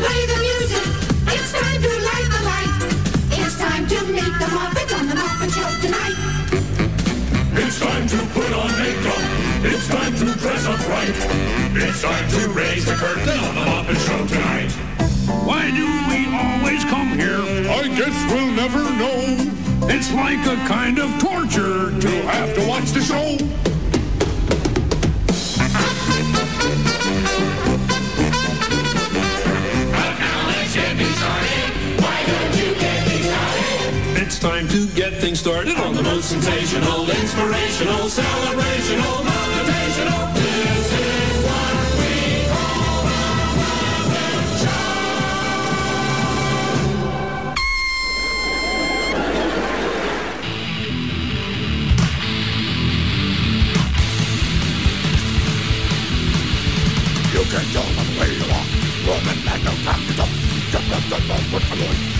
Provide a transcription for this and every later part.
Play the music. It's time to light the light. It's time to meet the Muppet on the Muppet Show tonight. It's time to put on makeup. It's time to dress up right. It's time to raise the curtain on the Muppet Show tonight. Why do we always come here? I guess we'll never know. It's like a kind of torture to Have to watch the show. Time to get things started on the most Sensational, inspirational, celebrational, motivational. This is what we call the Muppet Show. You can tell them the way you walk. Woman, man, no time to talk. Just let them know what's the Lord. Give and give and I'm a stealer. Do again, do again, and do again. Not the world. You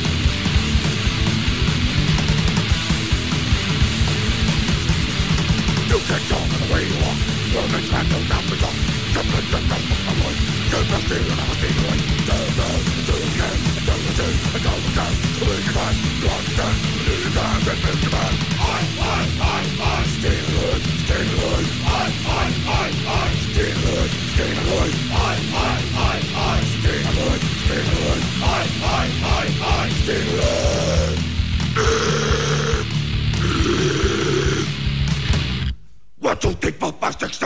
You can talk the way you walk. You're the man who down the top. Jump and jump and jump the way. You're the steal and I'm a steal away. Do, do, do again. And do the do. And go again. Do it again. You understand. Do it again. Then build your man. I, I, I, I. Stay in the Lord. Stay in the Lord. I, I, I, I. Stay in the Lord. Stay in the Lord. I, I, I, I. Stay in the Lord. Stay in the Lord. I, I, I, I. Stay in the Lord. One, two, three, four, five, six,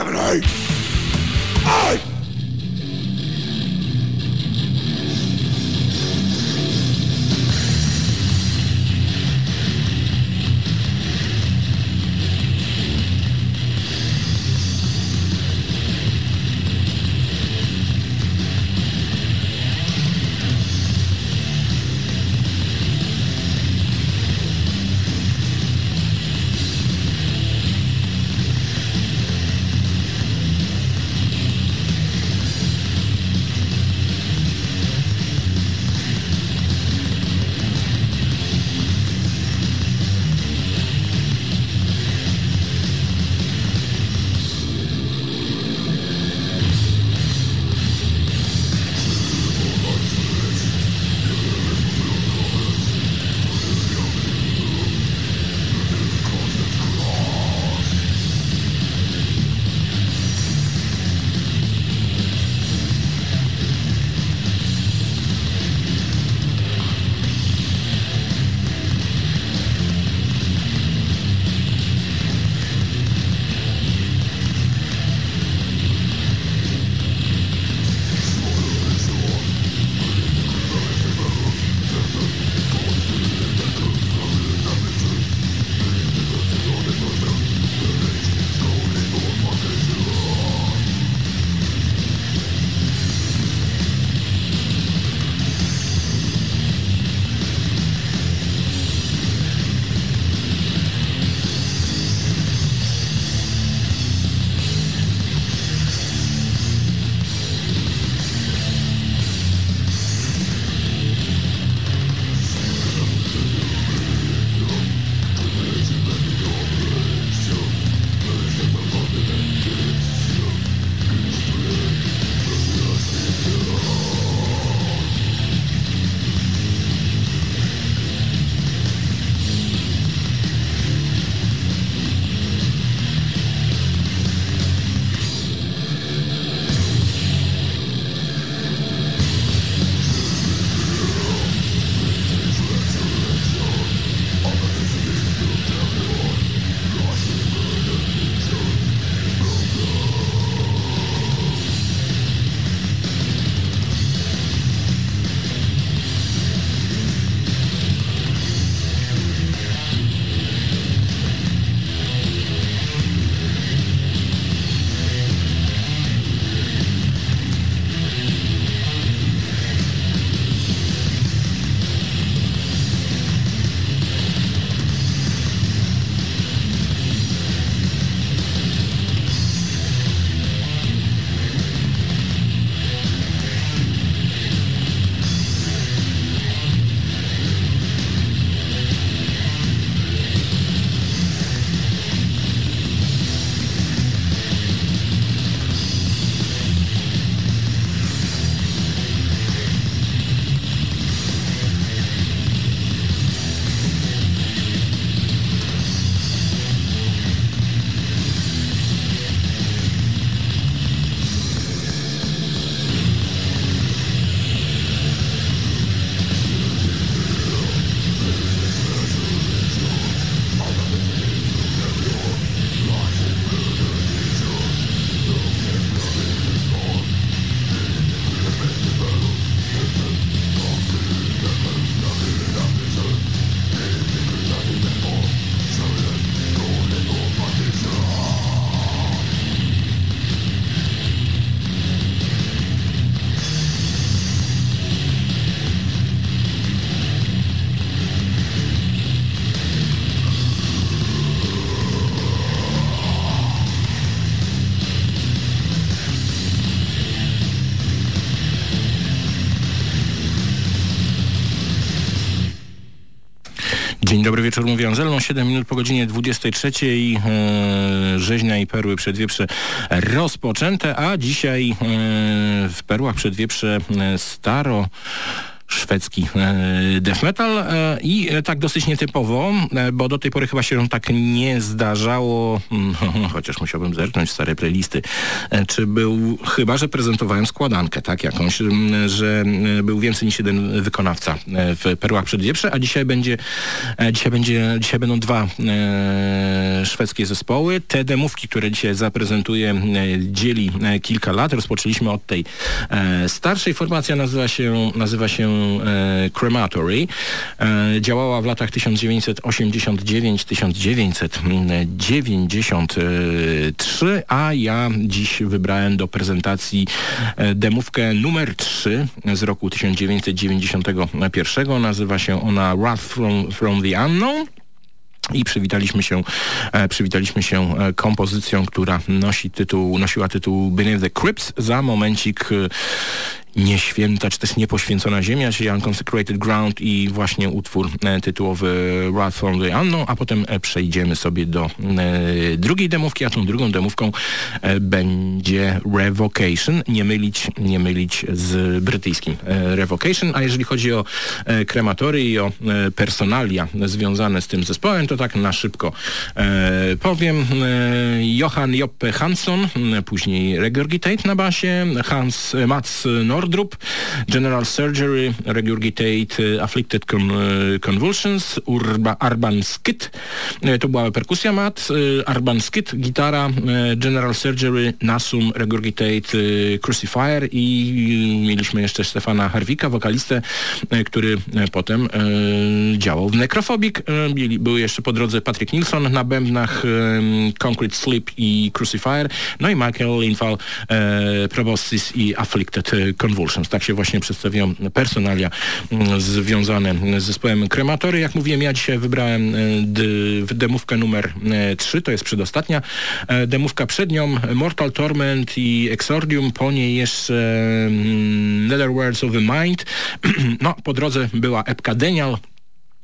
dobry wieczór, mówię Anzelmo. 7 minut po godzinie 23. E, rzeźnia i perły przedwieprze rozpoczęte, a dzisiaj e, w perłach przedwieprze e, staro szwedzki e, death metal e, i e, tak dosyć nietypowo, bo do tej pory chyba się tak nie zdarzało, mm, chociaż musiałbym zerknąć stare playlisty, czy był, chyba że prezentowałem składankę, tak, jakąś, że był więcej niż jeden wykonawca w Perłach Przedwieprze, a dzisiaj będzie, dzisiaj będzie, dzisiaj będą dwa szwedzkie zespoły. Te demówki, które dzisiaj zaprezentuję, dzieli kilka lat. Rozpoczęliśmy od tej starszej. Formacja nazywa się, nazywa się Crematory. E, działała w latach 1989-1993, a ja dziś wybrałem do prezentacji e, demówkę numer 3 z roku 1991. Nazywa się ona Wrath from, from the Unknown. I przywitaliśmy się, e, przywitaliśmy się kompozycją, która nosi tytuł, nosiła tytuł Beneath the Crypts. Za momencik nieświęta, czy też niepoświęcona ziemia, czyli Unconsecrated Ground i właśnie utwór e, tytułowy Wrath from the Unknown, a potem e, przejdziemy sobie do e, drugiej demówki, a tą drugą demówką będzie Revocation, nie mylić, nie mylić z brytyjskim Revocation, a jeżeli chodzi o krematory i o personalia związane z tym zespołem, to tak na szybko powiem. Johan Joppe Hansson, później Regurgitate na basie, Hans Mats Nord Nordrup, General Surgery, Regurgitate, y, Afflicted y, Convulsions, Urba, Arban Skit, y, to była perkusja mat, Arban Skit, gitara, General Surgery, Nasum, Regurgitate, Crucifier i mieliśmy jeszcze Stefana Harwika, wokalistę, który potem działał w Necrophobic. Były jeszcze po drodze Patrick Nilsson na bębnach, Concrete Sleep i Crucifier, no i Michael Linfall, Proboscis i Afflicted Convulsions. Convulsions. Tak się właśnie przedstawiają personalia mm, związane z zespołem Krematory. Jak mówiłem, ja dzisiaj wybrałem e, demówkę numer 3, e, to jest przedostatnia e, demówka przed nią Mortal Torment i Exordium, po niej jeszcze mm, Netherworlds of the Mind. No, po drodze była epka Denial,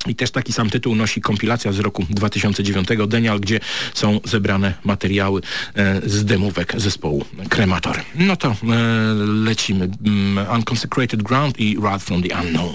i też taki sam tytuł nosi kompilacja z roku 2009 Denial, gdzie są zebrane materiały e, z demówek zespołu Kremator. No to e, lecimy. Um, Unconsecrated Ground i Wrath from the Unknown.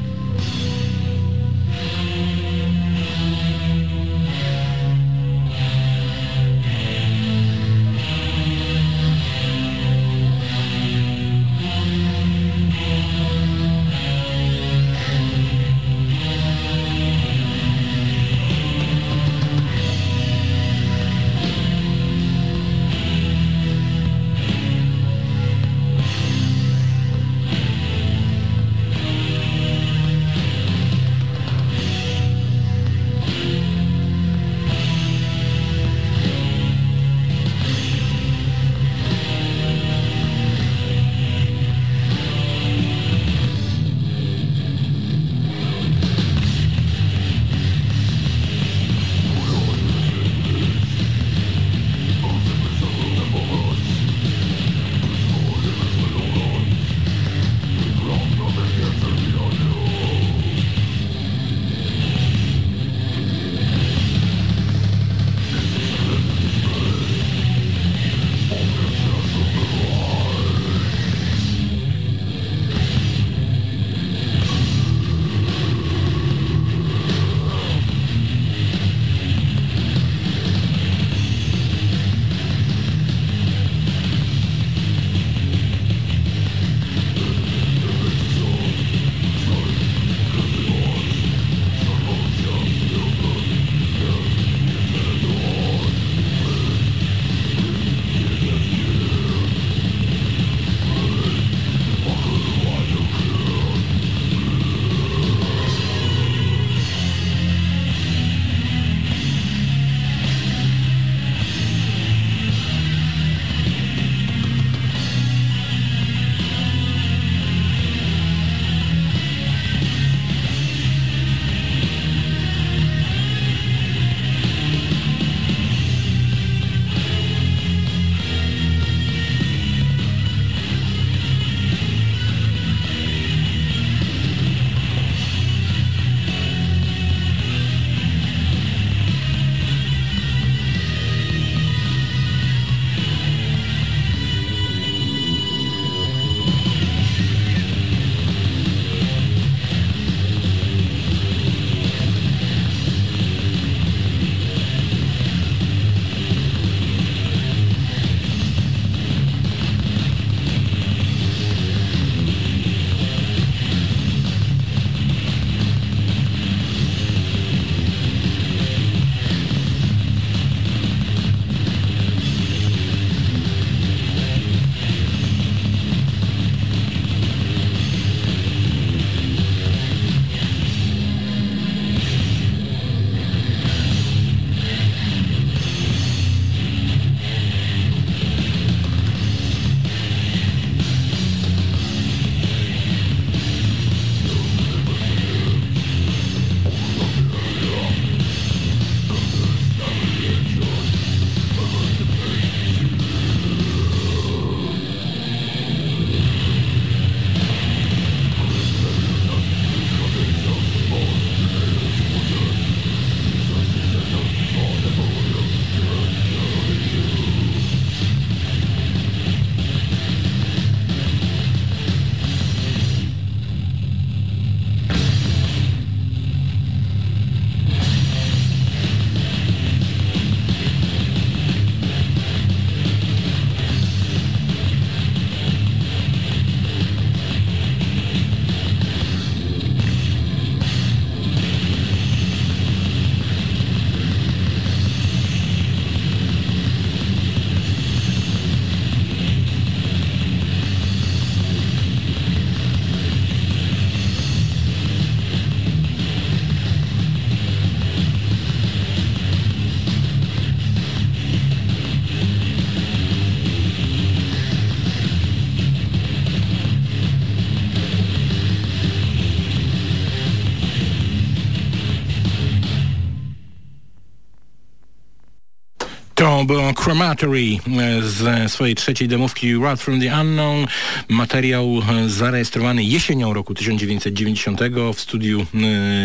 Było Crematory e, z swojej trzeciej demówki Wrath from the Unknown. Materiał e, zarejestrowany jesienią roku 1990 w studiu e,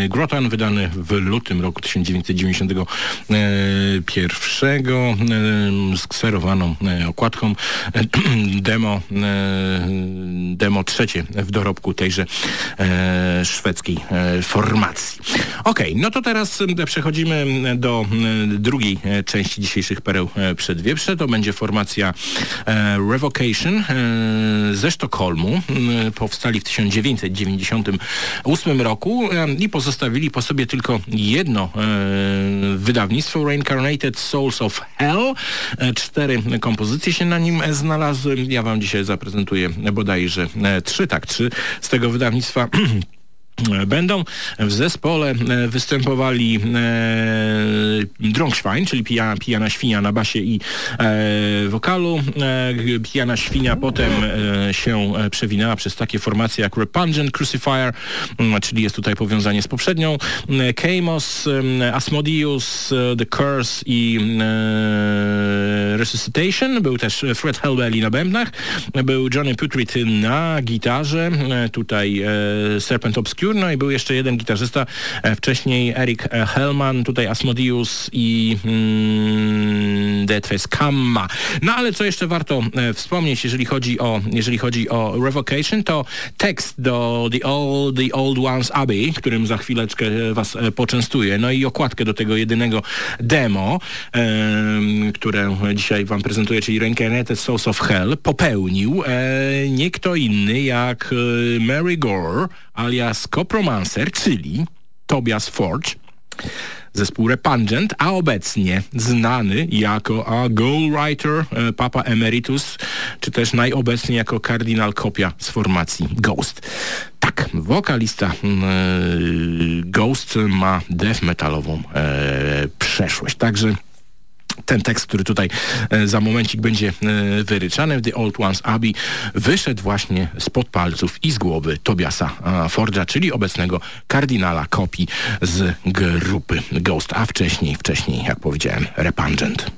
Grotan, wydany w lutym roku 1991 z kserowaną okładką. Demo demo trzecie w dorobku tejże szwedzkiej formacji. Okej, no to teraz przechodzimy do drugiej części dzisiejszych pereł e, przedwieprze. To będzie formacja e, Revocation e, ze Sztokholmu. Powstali w 1998 roku i pozostawili po sobie tylko jedno wydawnictwo Reincarnated Souls of Hell. Cztery kompozycje się na nim znalazły. Ja wam dzisiaj zaprezentuję bodajże trzy, tak, trzy z tego wydawnictwa Będą w zespole e, występowali e, Drągschwein, czyli pija, pijana świnia na basie i e, wokalu. E, pijana świnia potem e, się e, przewinęła przez takie formacje jak Repungent Crucifier, m, czyli jest tutaj powiązanie z poprzednią, e, Kamos, e, Asmodeus, e, The Curse i e, Resuscitation. Był też Fred Helbelli na bębnach, był Johnny Putrid na gitarze, e, tutaj e, Serpent Obscure, no i był jeszcze jeden gitarzysta, e, wcześniej Eric e, Hellman, tutaj Asmodeus i mm, Deathface Kamma. No ale co jeszcze warto e, wspomnieć, jeżeli chodzi o, jeżeli chodzi o Revocation, to tekst do The Old, The Old Ones Abbey, którym za chwileczkę was poczęstuję, no i okładkę do tego jedynego demo, które dzisiaj wam prezentuję, czyli Reincarnated Souls of Hell, popełnił e, nie kto inny jak e, Mary Gore, alias Copromancer, czyli Tobias Forge, zespół Repungent, a obecnie znany jako a Goalwriter e, Papa Emeritus, czy też najobecniej jako kardynal kopia z formacji Ghost. Tak, wokalista e, Ghost ma death metalową e, przeszłość, także ten tekst, który tutaj e, za momencik będzie e, wyryczany The Old Ones Abbey, wyszedł właśnie spod palców i z głowy Tobiasa a, Forge'a, czyli obecnego kardynala kopii z grupy Ghost, a wcześniej, wcześniej, jak powiedziałem, Repungent.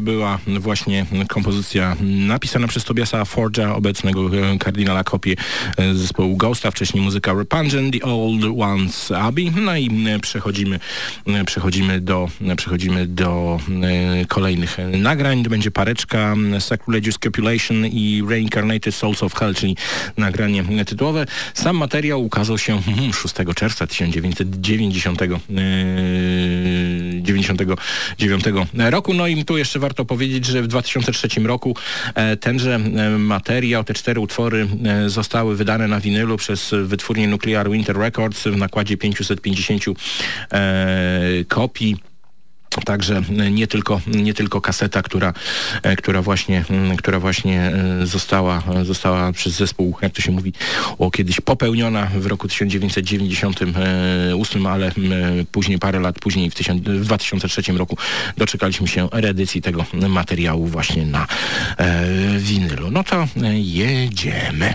Była właśnie kompozycja napisana przez Tobiasa Forge'a, obecnego e, kardynala kopie e, zespołu Ghosta, wcześniej muzyka Repugnant, The Old Ones Abbey. No i e, przechodzimy, e, przechodzimy do, e, przechodzimy do e, kolejnych e, nagrań. To będzie pareczka Sacrilegious Copulation i Reincarnated Souls of Hell, czyli nagranie e, tytułowe. Sam materiał ukazał się hmm, 6 czerwca 1990 e, 99 roku. No i tu jeszcze warto powiedzieć, że w 2003 roku e, tenże e, materiał, te cztery utwory e, zostały wydane na winylu przez wytwórnię Nuclear Winter Records w nakładzie 550 e, kopii. Także nie tylko, nie tylko kaseta, która, e, która właśnie, mm, która właśnie e, została, została przez zespół, jak to się mówi, o kiedyś popełniona w roku 1998, ale mm, później, parę lat później, w, tysiąc, w 2003 roku doczekaliśmy się reedycji tego materiału właśnie na e, winylu. No to e, jedziemy.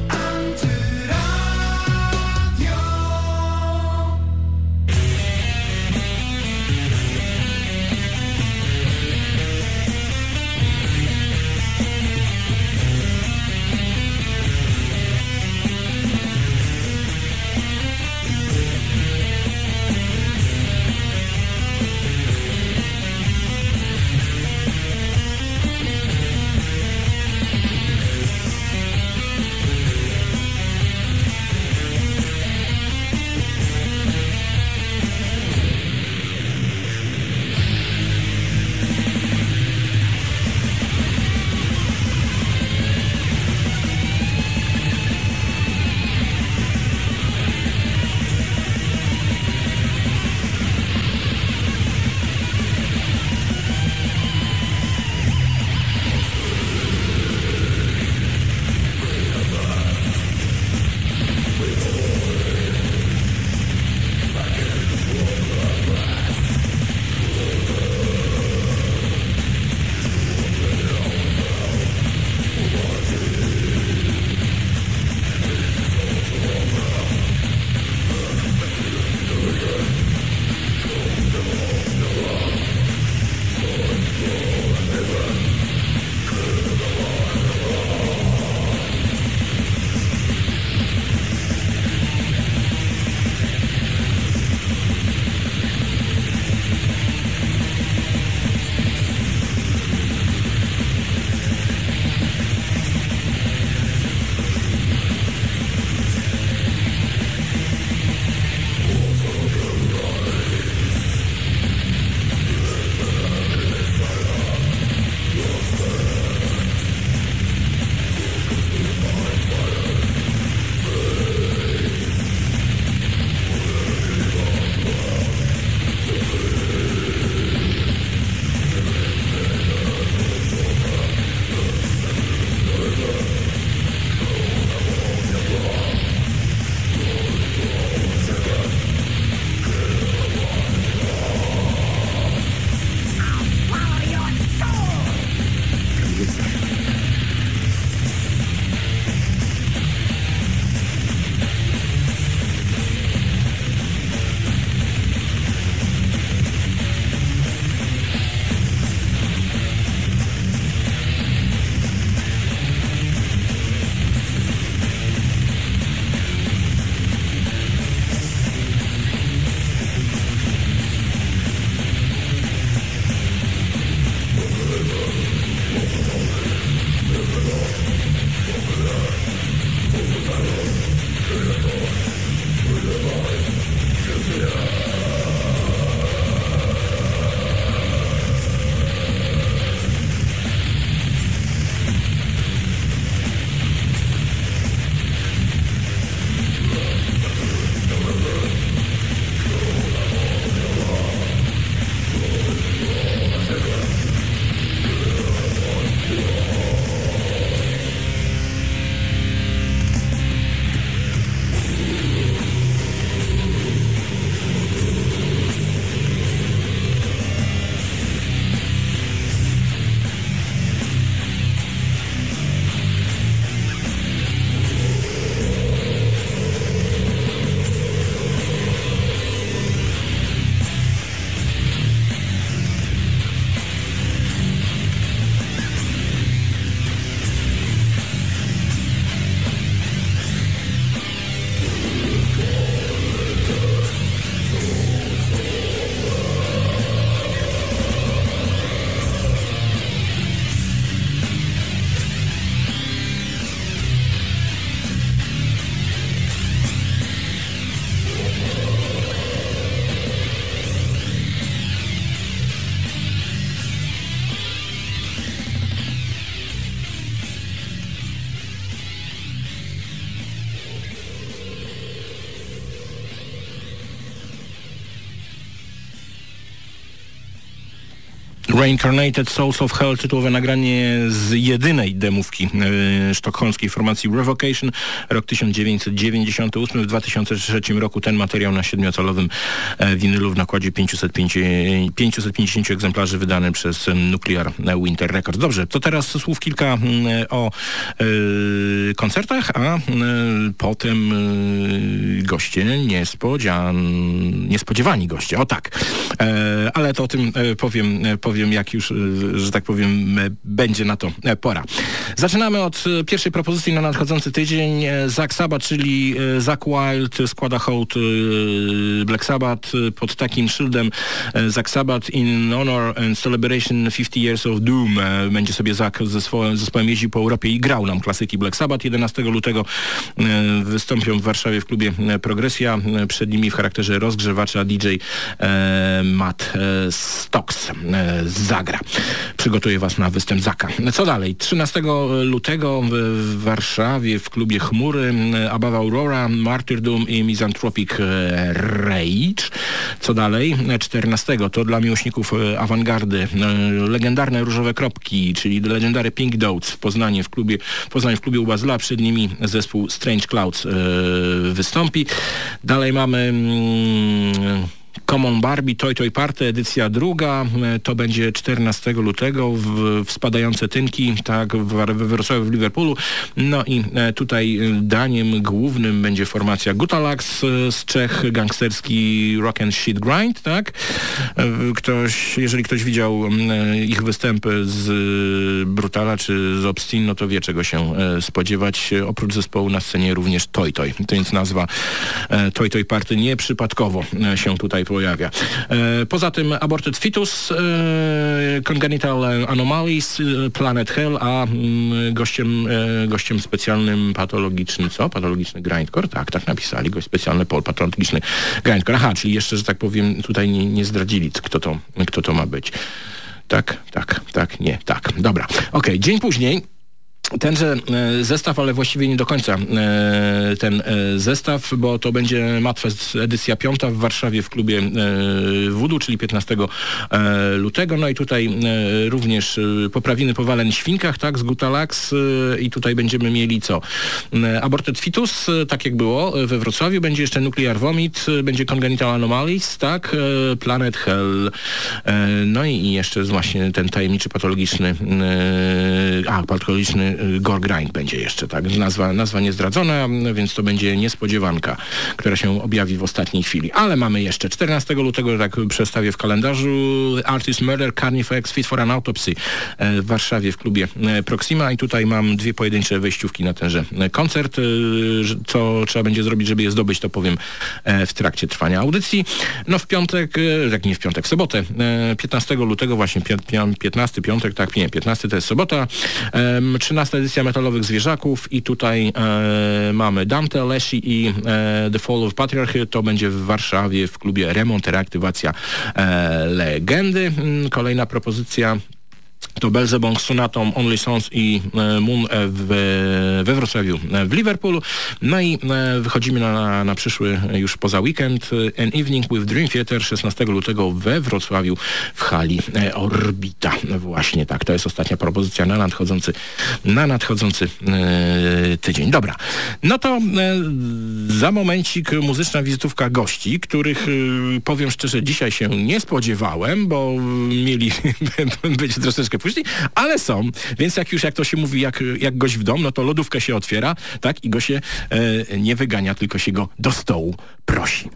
Reincarnated Souls of Hell, tytułowe nagranie z jedynej demówki e, sztokholmskiej formacji Revocation, rok 1998. W 2003 roku ten materiał na siedmiocalowym e, winylu w nakładzie 505, 550 egzemplarzy wydany przez Nuclear Winter Records. Dobrze, to teraz słów kilka o e, koncertach, a potem goście niespodzian, niespodziewani goście. O tak, ale to o tym powiem, powiem powiem, jak już, e, że tak powiem, e, będzie na to e, pora. Zaczynamy od pierwszej propozycji na nadchodzący tydzień. Zack Sabbath, czyli Zack Wild składa hołd Black Sabbath pod takim szyldem Zack Sabbath in honor and celebration 50 years of doom. Będzie sobie Zack ze swoim zespołem jeździł po Europie i grał nam klasyki Black Sabbath. 11 lutego wystąpią w Warszawie w klubie Progresja. Przed nimi w charakterze rozgrzewacza DJ Matt Stocks zagra. Przygotuję Was na występ Zaka. Co dalej? 13 lutego w Warszawie w klubie Chmury Above Aurora, Martyrdom i Misanthropic Rage. Co dalej? 14 to dla miłośników awangardy legendarne Różowe Kropki, czyli legendary Pink Dots w Poznaniu w klubie, w Poznaniu w klubie Ubazla. Przed nimi zespół Strange Clouds wystąpi. Dalej mamy mm, Common Barbie Toy Toy Party, edycja druga. E, to będzie 14 lutego w, w spadające tynki, tak, we Wrocławiu, w Liverpoolu. No i e, tutaj e, daniem głównym będzie formacja Gutalax z Czech, gangsterski Rock and Shit Grind, tak. Ktoś, jeżeli ktoś widział ich występy z Brutala czy z Obstin, no to wie czego się spodziewać. Oprócz zespołu na scenie również Toy Toy, to więc nazwa Toy Toy Party nieprzypadkowo się tutaj pojawia. E, poza tym Aborted Fetus, e, Congenital Anomalies, e, Planet Hell, a mm, gościem, gościem specjalnym patologiczny, co? Patologiczny grindcore? Tak, tak napisali. Gość specjalny pol patologiczny grindcore. Aha, czyli jeszcze, że tak powiem, tutaj nie, nie zdradzili, kto to, kto to ma być. Tak, tak, tak, nie, tak. Dobra. Okej, okay. dzień później tenże e, zestaw, ale właściwie nie do końca e, ten e, zestaw, bo to będzie Matfest edycja piąta w Warszawie w klubie Wudu, czyli 15 lutego. No i tutaj również poprawiny po Walen Świnkach, tak, z Gutalax i tutaj będziemy mieli co? Aborted Fitus, tak jak było we Wrocławiu, będzie jeszcze Nuclear Vomit, będzie Congenital Anomalies, tak, Planet Hell, no i jeszcze właśnie ten tajemniczy patologiczny, a, patologiczny Gore Grind będzie jeszcze, tak? Nazwa, nazwa niezdradzona, więc to będzie niespodziewanka, która się objawi w ostatniej chwili. Ale mamy jeszcze 14 lutego, tak przestawię w kalendarzu, Artist Murder Carnifex Fit for an Autopsy e, w Warszawie w klubie e, Proxima i tutaj mam dwie pojedyncze wejściówki na tenże koncert. E, co trzeba będzie zrobić, żeby je zdobyć, to powiem w trakcie trwania audycji. No w piątek, jak nie w piątek, w sobotę, 15 lutego właśnie, 15 piątek, tak, nie, 15 to jest sobota, 13 15 edycja Metalowych Zwierzaków i tutaj e, mamy Dante, Leshi i e, The Fall of Patriarchy. To będzie w Warszawie w klubie Remont Reaktywacja e, Legendy. Mm, kolejna propozycja to Belzebong z Sonatą, Only Sons i e, Moon w, we Wrocławiu e, w Liverpoolu. No i e, wychodzimy na, na przyszły już poza weekend An Evening with Dream Theater 16 lutego we Wrocławiu w hali Orbita. Właśnie tak, to jest ostatnia propozycja na nadchodzący, na nadchodzący e, tydzień. Dobra, no to e, za momencik muzyczna wizytówka gości, których e, powiem szczerze dzisiaj się nie spodziewałem, bo mieli być troszeczkę później, ale są. Więc jak już jak to się mówi, jak, jak gość w dom, no to lodówkę się otwiera, tak, i go się e, nie wygania, tylko się go do stołu prosi.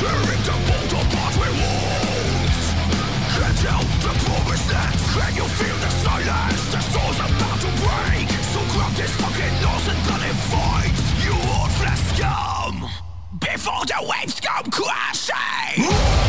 Tearing apart we won't the promise that Can you feel the silence? The soul's about to break So grab this fucking nose and it You old flesh scum Before the waves come crashing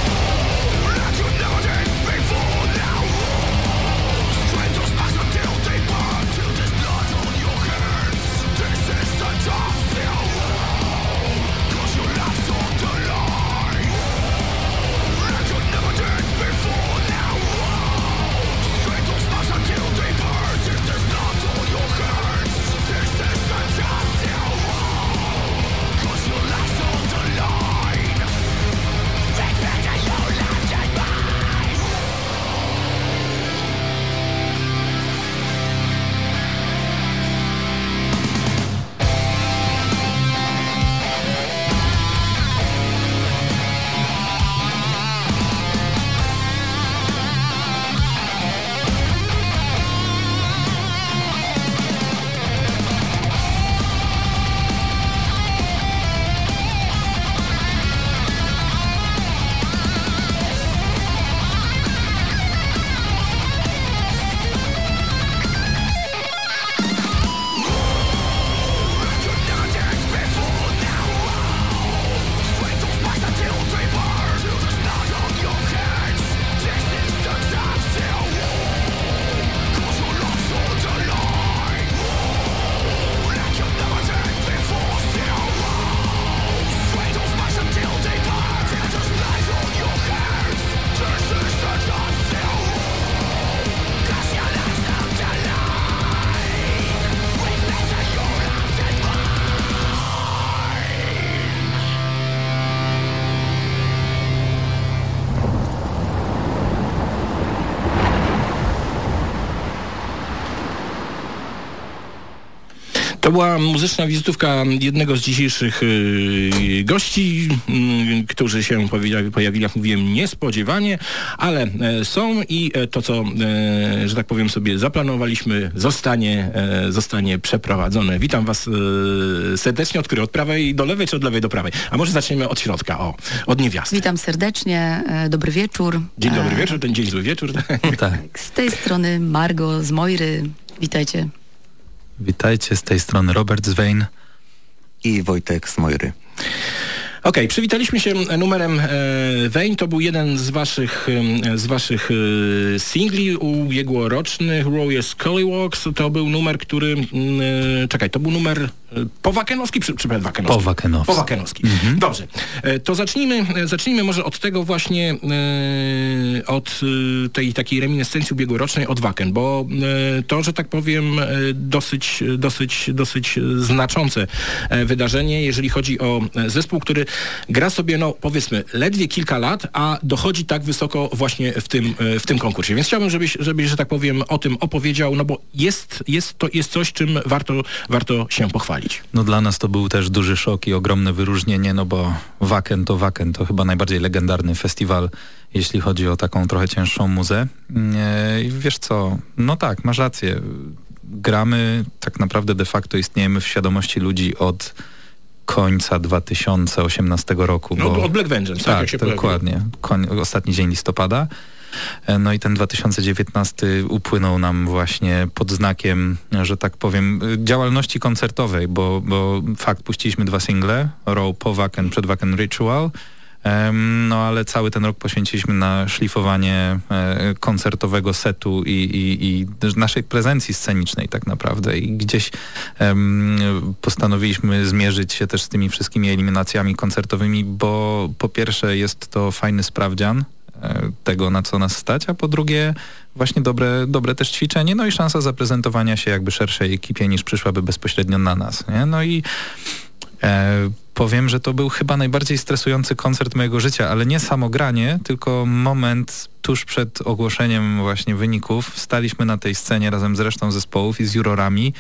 To była muzyczna wizytówka jednego z dzisiejszych y, gości, y, którzy się pojawi- pojawili, jak mówiłem, niespodziewanie, ale e, są i e, to, co, e, że tak powiem sobie, zaplanowaliśmy, zostanie, zostanie przeprowadzone. Witam Was serdecznie, od której? Od prawej do lewej, czy od lewej do prawej? A może zaczniemy od środka, o, od niewiasty. Witam serdecznie, dobry wieczór. Dzień dobry wieczór, ten dzień zły wieczór. Tak. Z tej strony Margo z Mojry. Witajcie. Witajcie, z tej strony Robert Zwein. i Wojtek z Mojry. Okej, przywitaliśmy się numerem e, Vein. To był jeden z waszych, e, z waszych e, singli ubiegłorocznych, Royal Scullywalks. To był numer, który... mm, E, czekaj, to był numer e, powakenowski czy, czy przedwakenowski? Powakenowski. Powakenowski. Dobrze. E, to zacznijmy, e, zacznijmy może od tego właśnie, e, od tej takiej reminiscencji ubiegłorocznej od Waken, bo to, że tak powiem, dosyć, dosyć, dosyć znaczące wydarzenie, jeżeli chodzi o zespół, który gra sobie, no powiedzmy, ledwie kilka lat, a dochodzi tak wysoko właśnie w tym, w tym konkursie. Więc chciałbym, żebyś, żebyś, że tak powiem, o tym opowiedział, no bo jest, jest, to jest coś, czym warto, warto się pochwalić. No dla nas to był też duży szok i ogromne wyróżnienie, no bo Wacken to Wacken, to chyba najbardziej legendarny festiwal, jeśli chodzi o taką trochę cięższą muzę. I wiesz co, no tak, masz rację. Gramy, tak naprawdę de facto istniejemy w świadomości ludzi od końca 2018 roku. No, bo- od Black Vengeance, tak, jak się pojawiło. dokładnie. Koń, ostatni dzień listopada. E, No i ten 2019 upłynął nam właśnie pod znakiem, że tak powiem, y, działalności koncertowej, bo, bo fakt, puściliśmy dwa single, Row po Wacken, przed Wacken Ritual, no ale cały ten rok poświęciliśmy na szlifowanie e, koncertowego setu i, i, i naszej prezencji scenicznej tak naprawdę. I gdzieś em, postanowiliśmy zmierzyć się też z tymi wszystkimi eliminacjami koncertowymi, bo po pierwsze jest to fajny sprawdzian e, tego, na co nas stać, a po drugie właśnie dobre, dobre też ćwiczenie, no i szansa zaprezentowania się jakby szerszej ekipie niż przyszłaby bezpośrednio na nas. Nie? No i E, powiem, że to był chyba najbardziej stresujący koncert mojego życia, ale nie samo granie, tylko moment tuż przed ogłoszeniem właśnie wyników. Staliśmy na tej scenie razem z resztą zespołów i z jurorami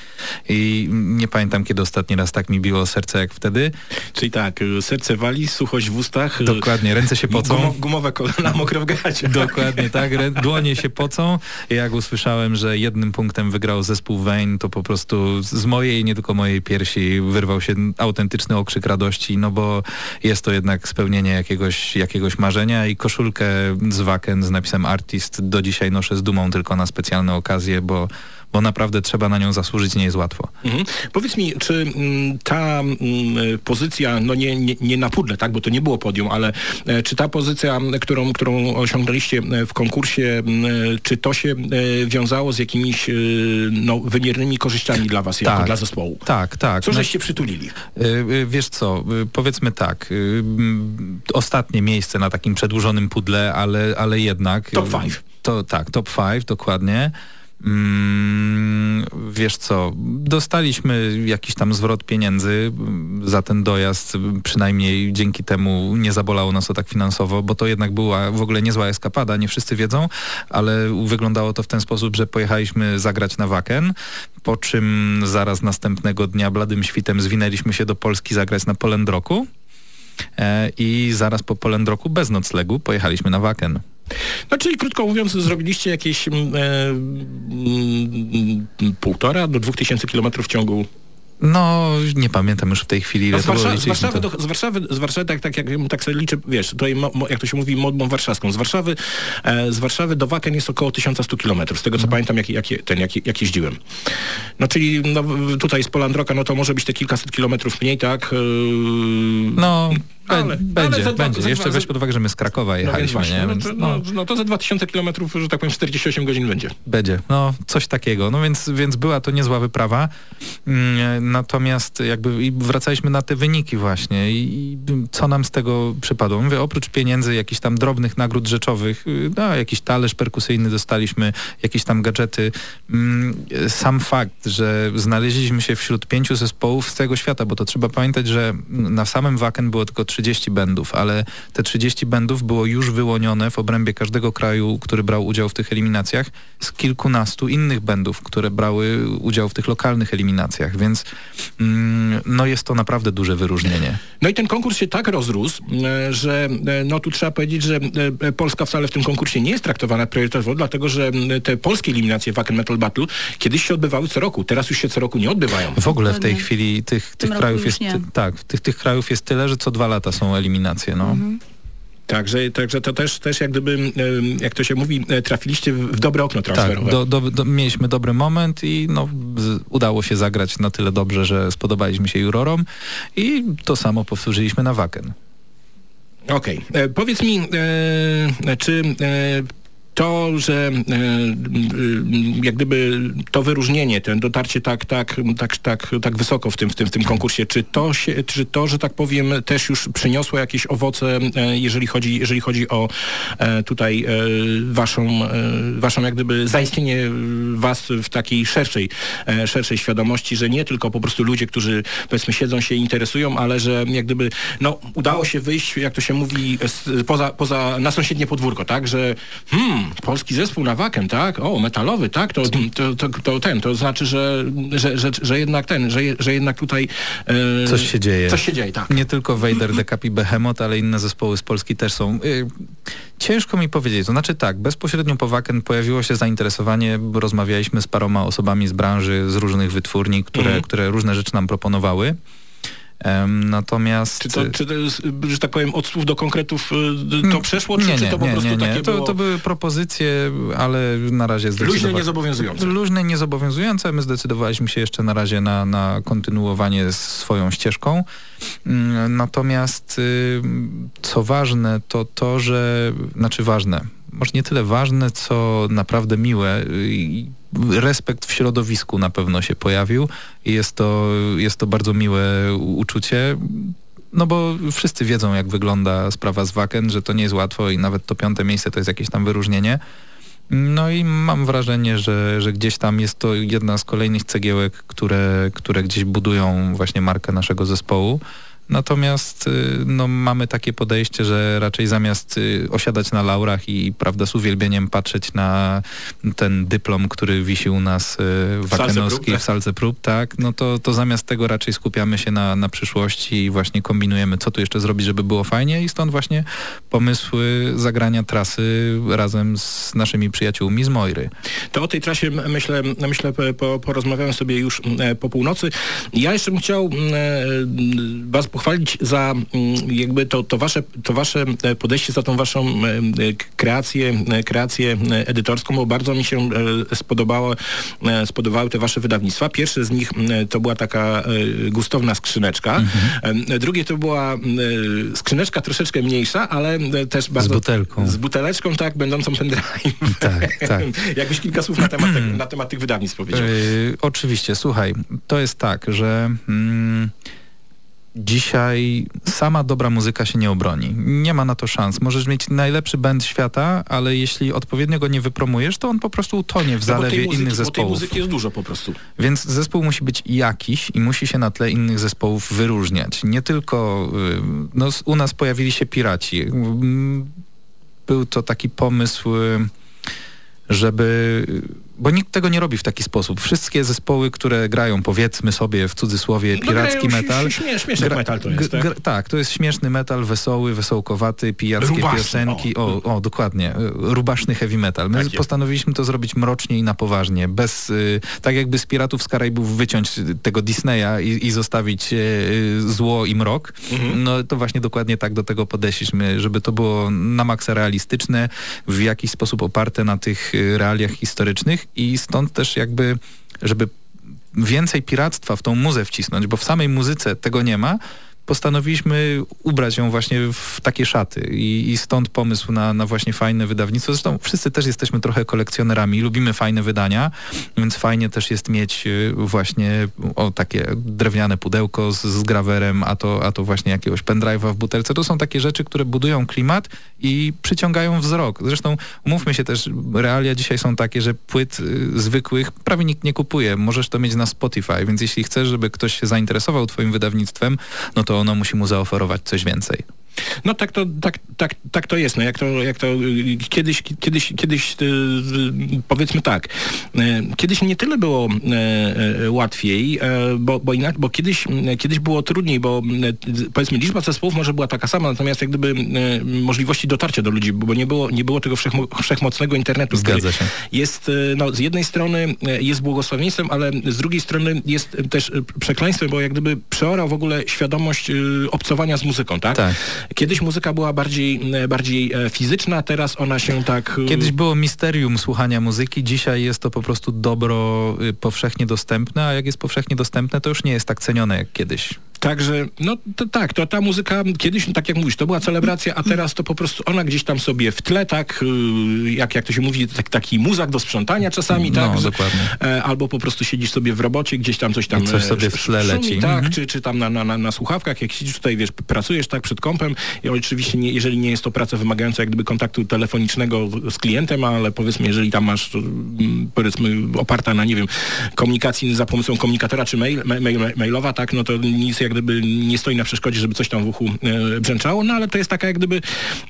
i nie pamiętam, kiedy ostatni raz tak mi biło serce jak wtedy. Czyli tak, y, serce wali, suchość w ustach. y, Dokładnie, ręce się pocą. Gumo, gumowe kolana, mokre w gacie. Dokładnie tak, dłonie się pocą. Jak usłyszałem, że jednym punktem wygrał zespół Wayne, to po prostu z mojej, nie tylko mojej piersi wyrwał się autentyczny okrzyk radości, no bo jest to jednak spełnienie jakiegoś, jakiegoś marzenia i koszulkę z Wacken napisem artist. Do dzisiaj noszę z dumą tylko na specjalne okazje, bo bo naprawdę trzeba na nią zasłużyć, nie jest łatwo. Mhm. Powiedz mi, czy mm, ta mm, pozycja, no nie, nie, nie na pudle, tak, bo to nie było podium, ale e, czy ta pozycja, którą, którą osiągnęliście e, w konkursie, e, czy to się wiązało z jakimiś no, wymiernymi korzyściami dla was, jako Tak. dla zespołu? Tak, tak. Co No- żeście przytulili? Y, y, Wiesz co, powiedzmy tak, ostatnie miejsce na takim przedłużonym pudle, ale, ale jednak... Top five. To, tak, top 5, dokładnie. Mm, wiesz co, dostaliśmy jakiś tam zwrot pieniędzy mm, za ten dojazd, przynajmniej dzięki temu nie zabolało nas to tak finansowo, bo to jednak była w ogóle niezła eskapada, nie wszyscy wiedzą, ale wyglądało to w ten sposób, że pojechaliśmy zagrać na Waken, po czym zaraz następnego dnia bladym świtem zwinęliśmy się do Polski zagrać na Polendroku e, i zaraz po Polendroku bez noclegu pojechaliśmy na Waken. No czyli krótko mówiąc, zrobiliście jakieś mm, e, mm, półtora do dwóch tysięcy kilometrów w ciągu No, nie pamiętam już w tej chwili, ile No z. Warszawy, z, Warszawy do, z Warszawy, z Warszawy tak, tak, jak, tak sobie liczę, wiesz, tutaj mo, mo, jak to się mówi, modną warszawską. Z Warszawy, e, z Warszawy do Waken jest około 1100 km, z tego co Mhm. pamiętam, jak, jak, ten, jak, jak jeździłem. No czyli no, tutaj z Polandroka, no to może być te kilkaset kilometrów mniej, tak? E, No, ale- będzie, ale dwa- będzie. za Jeszcze dwa- weź pod uwagę, że my z Krakowa no jechaliśmy, właśnie, nie? no, Więc, to, no, no, no to za 2000 kilometrów, że tak powiem, 48 godzin będzie. Będzie, no coś takiego. No więc, więc była to niezła wyprawa. Mm, Natomiast jakby wracaliśmy na te wyniki właśnie i, co nam z tego przypadło? Mówię, oprócz pieniędzy, jakichś tam drobnych nagród rzeczowych, y, no, jakiś talerz perkusyjny dostaliśmy, jakieś tam gadżety. Mm, Sam fakt, że znaleźliśmy się wśród pięciu zespołów z całego świata, bo to trzeba pamiętać, że na samym Waken było tylko 30 bendów, ale te 30 bendów było już wyłonione w obrębie każdego kraju, który brał udział w tych eliminacjach, z kilkunastu innych bendów, które brały udział w tych lokalnych eliminacjach, więc no jest to naprawdę duże wyróżnienie. No i ten konkurs się tak rozrósł, e, że e, no tu trzeba powiedzieć, że e, Polska wcale w tym konkursie nie jest traktowana priorytetowo, dlatego że te polskie eliminacje Wacken Metal Battle kiedyś się odbywały co roku, teraz już się co roku nie odbywają. W ogóle w tej chwili tych, tych krajów jest, nie. tak, tych, tych krajów jest tyle, że co dwa lata są eliminacje, no. Także, także to też, też jak gdyby, jak to się mówi, e, trafiliście w dobre okno Tak, transferowe. do, do, do, mieliśmy dobry moment i no, udało się zagrać na tyle dobrze, że spodobaliśmy się jurorom i to samo powtórzyliśmy na Waken. Okej. E, Powiedz mi, e, czy e, to, że e, m, jak gdyby to wyróżnienie, ten dotarcie tak, tak, tak, tak, tak wysoko w tym, w tym, w tym konkursie, czy to, się, czy to, że tak powiem, też już przyniosło jakieś owoce, e, jeżeli chodzi, jeżeli chodzi o e, tutaj e, waszą, e, waszą jak gdyby zaistnienie was w takiej szerszej, e, szerszej świadomości, że nie tylko po prostu ludzie, którzy powiedzmy siedzą się interesują, ale że jak gdyby no, udało się wyjść, jak to się mówi, poza, poza na sąsiednie podwórko, tak, że hmm, polski zespół na waken, tak, o, metalowy, tak, to, to, to, to ten, to znaczy, że, że, że, że jednak ten, że, że jednak tutaj e, Coś się dzieje. Coś się dzieje, tak. Nie tylko Vader, Decap i Behemoth, ale inne zespoły z Polski też są. Y, Ciężko mi powiedzieć. To znaczy tak, bezpośrednio po Waken pojawiło się zainteresowanie, bo rozmawialiśmy z paroma osobami z branży, z różnych wytwórni, które, Mhm. które różne rzeczy nam proponowały. Natomiast... Czy to, czy to jest, że tak powiem, od słów do konkretów y, to przeszło, czy, nie, czy nie, to po nie, prostu nie, nie. takie To, było to były propozycje, ale na razie zdecydowa- niezobowiązujące? Luźne, niezobowiązujące. My zdecydowaliśmy się jeszcze na razie na, na kontynuowanie swoją ścieżką. Mm, Natomiast y, co ważne, to to, że... Znaczy ważne, może nie tyle ważne, co naprawdę miłe. Respekt w środowisku na pewno się pojawił jest to, jest to bardzo miłe uczucie. No bo wszyscy wiedzą, jak wygląda sprawa z Waken, że to nie jest łatwo i nawet to piąte miejsce to jest jakieś tam wyróżnienie. No i mam wrażenie, że, że gdzieś tam jest to jedna z kolejnych cegiełek, które, które gdzieś budują właśnie markę naszego zespołu. Natomiast y, no, mamy takie podejście, że raczej zamiast y, osiadać na laurach i prawda z uwielbieniem patrzeć na ten dyplom, który wisi u nas y, salce prób, wakenowski tak? w salce prób, tak, no to, to zamiast tego raczej skupiamy się na, na przyszłości i właśnie kombinujemy, co tu jeszcze zrobić, żeby było fajnie i stąd właśnie pomysły zagrania trasy razem z naszymi przyjaciółmi z Mojry. To o tej trasie myślę, myślę po, po, porozmawiałem sobie już po północy. Ja jeszcze bym chciał e, was pochwalić pochwalić za mm, jakby to, to, wasze, to wasze e, podejście, za tą waszą e, e, kreację, kreację edytorską, bo bardzo mi się spodobało, spodobały te wasze wydawnictwa. Pierwsze z nich to była taka gustowna skrzyneczka. E, drugie to była skrzyneczka troszeczkę mniejsza, ale też bardzo... butelką. Z buteleczką, tak, będącą pendrive. Tak, tak. Jakbyś kilka słów na temat, te, na temat tych wydawnictw powiedział. Yy, oczywiście, słuchaj, to jest tak, że mm, dzisiaj sama dobra muzyka się nie obroni. Nie ma na to szans. Możesz mieć najlepszy band świata, ale jeśli odpowiednio go nie wypromujesz, to on po prostu utonie w No zalewie muzyki- innych Bo tej zespołów. muzyki jest dużo po prostu. Więc zespół musi być jakiś i musi się na tle innych zespołów wyróżniać. Nie tylko, y, no u nas pojawili się piraci. Mm, Był to taki pomysł, y, żeby, bo nikt tego nie robi w taki sposób. Wszystkie zespoły, które grają, powiedzmy sobie w cudzysłowie, No piracki grają metal. śmieszny metal to jest, tak? gr- tak, to jest śmieszny metal, wesoły, wesołkowaty, pijackie Rubaszny, piosenki. O, o, dokładnie. y, Rubaszny heavy metal. My Tak postanowiliśmy to zrobić mrocznie i na poważnie. Bez, y, tak jakby z Piratów z Karaibów wyciąć tego Disneya i, i zostawić y, zło i mrok. Mhm. No to właśnie dokładnie tak do tego podeszliśmy, żeby to było na maksa realistyczne, w jakiś sposób oparte na tych realiach historycznych i stąd też jakby, żeby więcej piractwa w tą muzę wcisnąć, bo w samej muzyce tego nie ma, postanowiliśmy ubrać ją właśnie w takie szaty i, i stąd pomysł na, na właśnie fajne wydawnictwo. Zresztą wszyscy też jesteśmy trochę kolekcjonerami, lubimy fajne wydania, więc fajnie też jest mieć y, właśnie o takie drewniane pudełko z, z grawerem, a to, a to właśnie jakiegoś pendrive'a w butelce. To są takie rzeczy, które budują klimat i przyciągają wzrok. Zresztą umówmy się też, realia dzisiaj są takie, że płyt y, zwykłych prawie nikt nie kupuje. Możesz to mieć na Spotify, więc jeśli chcesz, żeby ktoś się zainteresował twoim wydawnictwem, no to ono musi mu zaoferować coś więcej. No tak to, tak, tak, tak to jest. No jak to, jak to kiedyś, kiedyś, kiedyś y, powiedzmy tak, y, kiedyś nie tyle było y, łatwiej, bo, bo, inak, bo kiedyś, kiedyś było trudniej, bo powiedzmy liczba zespołów może była taka sama, natomiast jak gdyby możliwości dotarcia do ludzi, bo nie było, nie było tego wszechmo, wszechmocnego internetu. Zgadza się. Jest, no z jednej strony jest błogosławieństwem, ale z drugiej strony jest też przekleństwem, bo jak gdyby przeorał w ogóle świadomość obcowania z muzyką, tak? Tak. Kiedyś muzyka była bardziej, e, bardziej e, fizyczna, teraz ona się tak... e, Kiedyś było misterium słuchania muzyki, dzisiaj jest to po prostu dobro y, powszechnie dostępne, a jak jest powszechnie dostępne, to już nie jest tak cenione jak kiedyś. Także, no to tak, to ta muzyka kiedyś, tak jak mówisz, to była celebracja, a teraz to po prostu ona gdzieś tam sobie w tle, tak, y, jak, jak to się mówi, tak, taki muzak do sprzątania czasami, No, tak, że- dokładnie. albo po prostu siedzisz sobie w robocie, gdzieś tam coś tam I coś sobie w tle szumi, leci. Tak, Mhm. czy, czy tam na, na, na, na słuchawkach, jak siedzisz tutaj, wiesz, pracujesz tak przed kompem i oczywiście nie, jeżeli nie jest to praca wymagająca jak gdyby kontaktu telefonicznego z klientem, ale powiedzmy, jeżeli tam masz mm, powiedzmy oparta na, nie wiem, komunikacji za pomocą komunikatora czy mail, ma- mail, mailowa, tak, no to nic jak gdyby nie stoi na przeszkodzie, żeby coś tam w uchu e, brzęczało, no ale to jest taka jak gdyby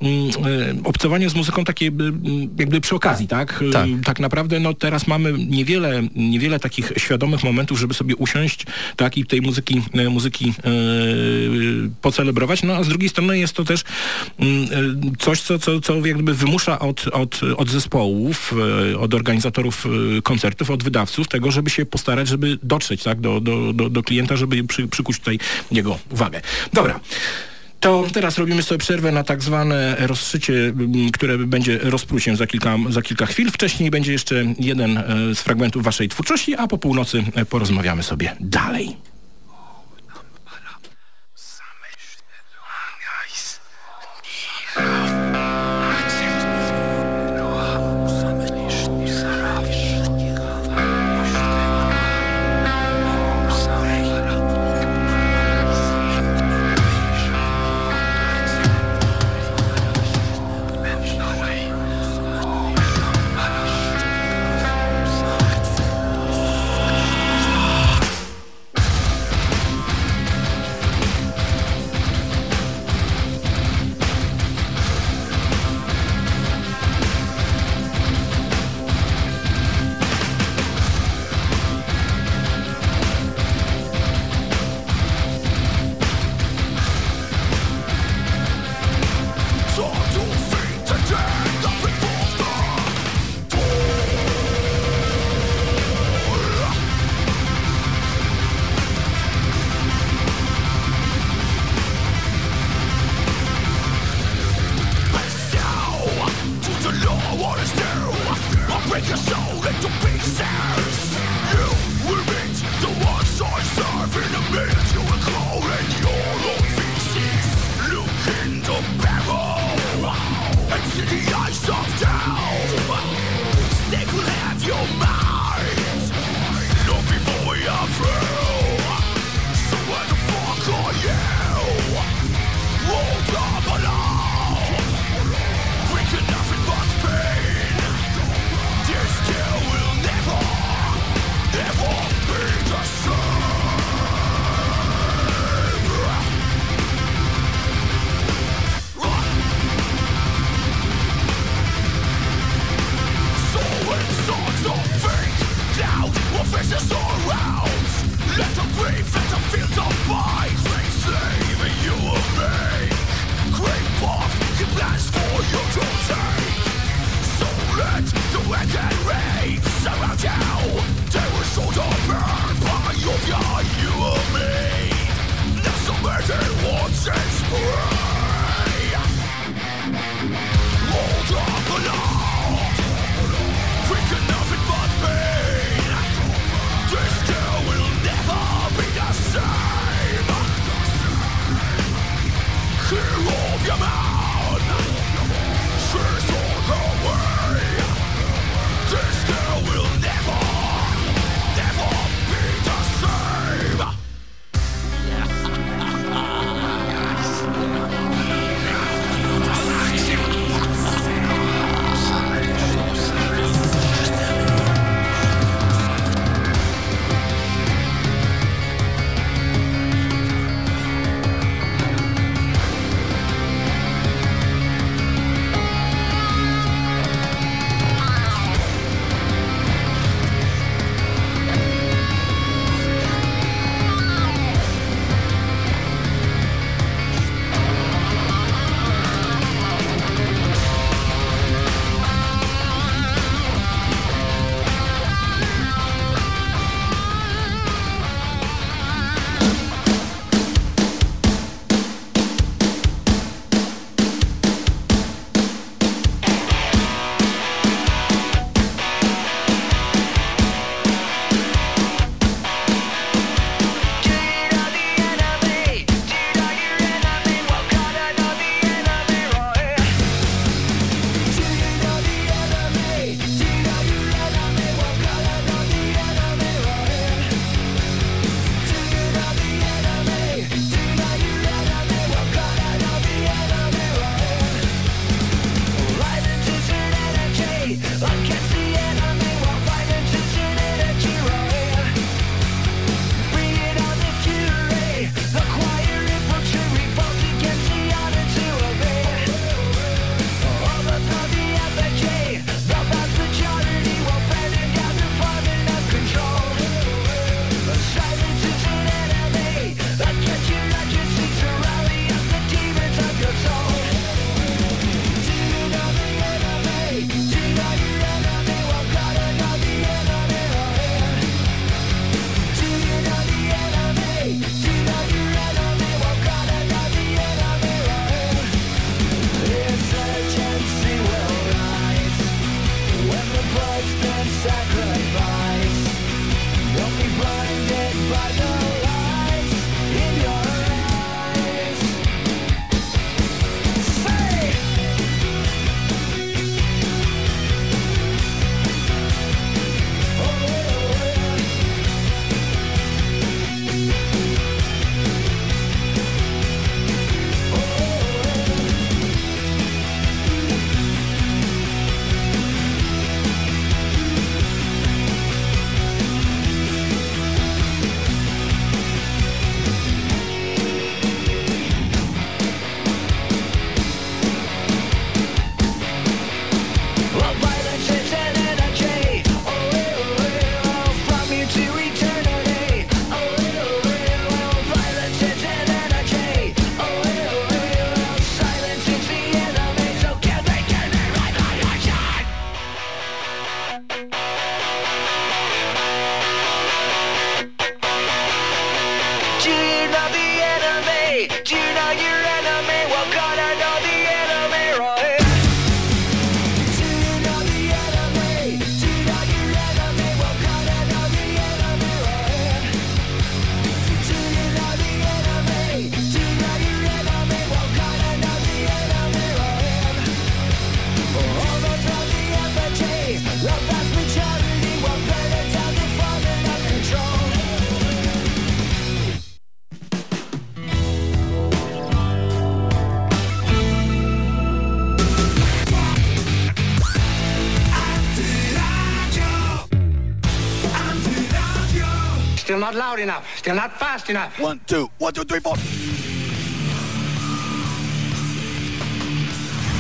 mm, e, obcowanie z muzyką takie jakby, mm, jakby przy okazji, tak? E, Tak. tak naprawdę no teraz mamy niewiele, niewiele takich świadomych momentów, żeby sobie usiąść, tak, i tej muzyki, e, muzyki e, pocelebrować, no a z drugiej strony jest to też mm, e, coś, co, co, co jakby wymusza od, od, od zespołów, e, od organizatorów e, koncertów, od wydawców tego, żeby się postarać, żeby dotrzeć, tak, do, do, do, do klienta, żeby przy, przykuć tutaj jego uwagę. Dobra. To teraz robimy sobie przerwę na tak zwane rozszycie, m, które będzie rozpróciem za kilka, za kilka chwil. Wcześniej będzie jeszcze jeden z fragmentów waszej twórczości, a po północy porozmawiamy sobie dalej. Oh. Not loud enough. Still not fast enough. One, two, one, two, three, four.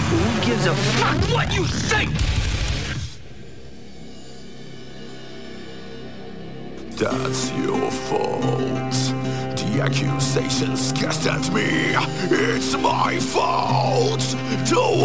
Who gives a fuck what you say? That's your fault. The accusations cast at me. It's my fault. Don't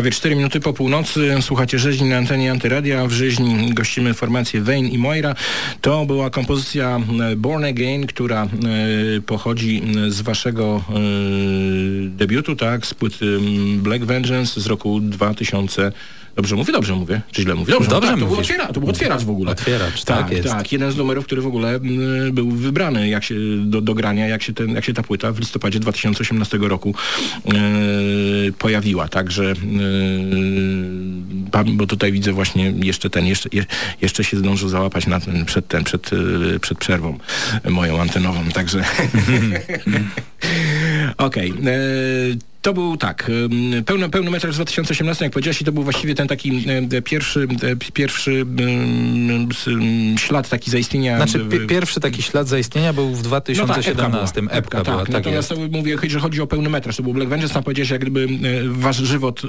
Prawie 4 minuty po północy słuchacie rzeźni na antenie Antyradia. W rzeźni gościmy formację Wayne i Moira. To była kompozycja e, Born Again, która e, pochodzi z waszego e, debiutu, tak, z płyty Black Vengeance z roku 2000. Dobrze mówię? Dobrze mówię. Czy źle mówię? Dobrze, Dobrze tak, to, był otwiera, to był otwieracz w ogóle. Otwieracz, tak jest. Tak, jeden z numerów, który w ogóle mm, był wybrany jak się, do, do grania, jak się, ten, jak się ta płyta w listopadzie 2018 roku e, pojawiła. Także, e, bo tutaj widzę właśnie jeszcze ten, jeszcze, je, jeszcze się zdążył załapać na ten, przed, ten, przed, e, przed przerwą moją antenową. Także okej. e, To był tak, em, pełny, pełny metraż z 2018, jak powiedziałeś, i to był właściwie ten taki e, pierwszy, e, pierwszy s- em, ślad taki zaistnienia. Znaczy pi- pierwszy taki ślad zaistnienia był w no 2017. epka Epka była, była, tak. tak Natomiast jest. mówię, że chodzi o pełny metraż. To był Black Vengeance, tam powiedziałeś, jak gdyby e, wasz żywot e,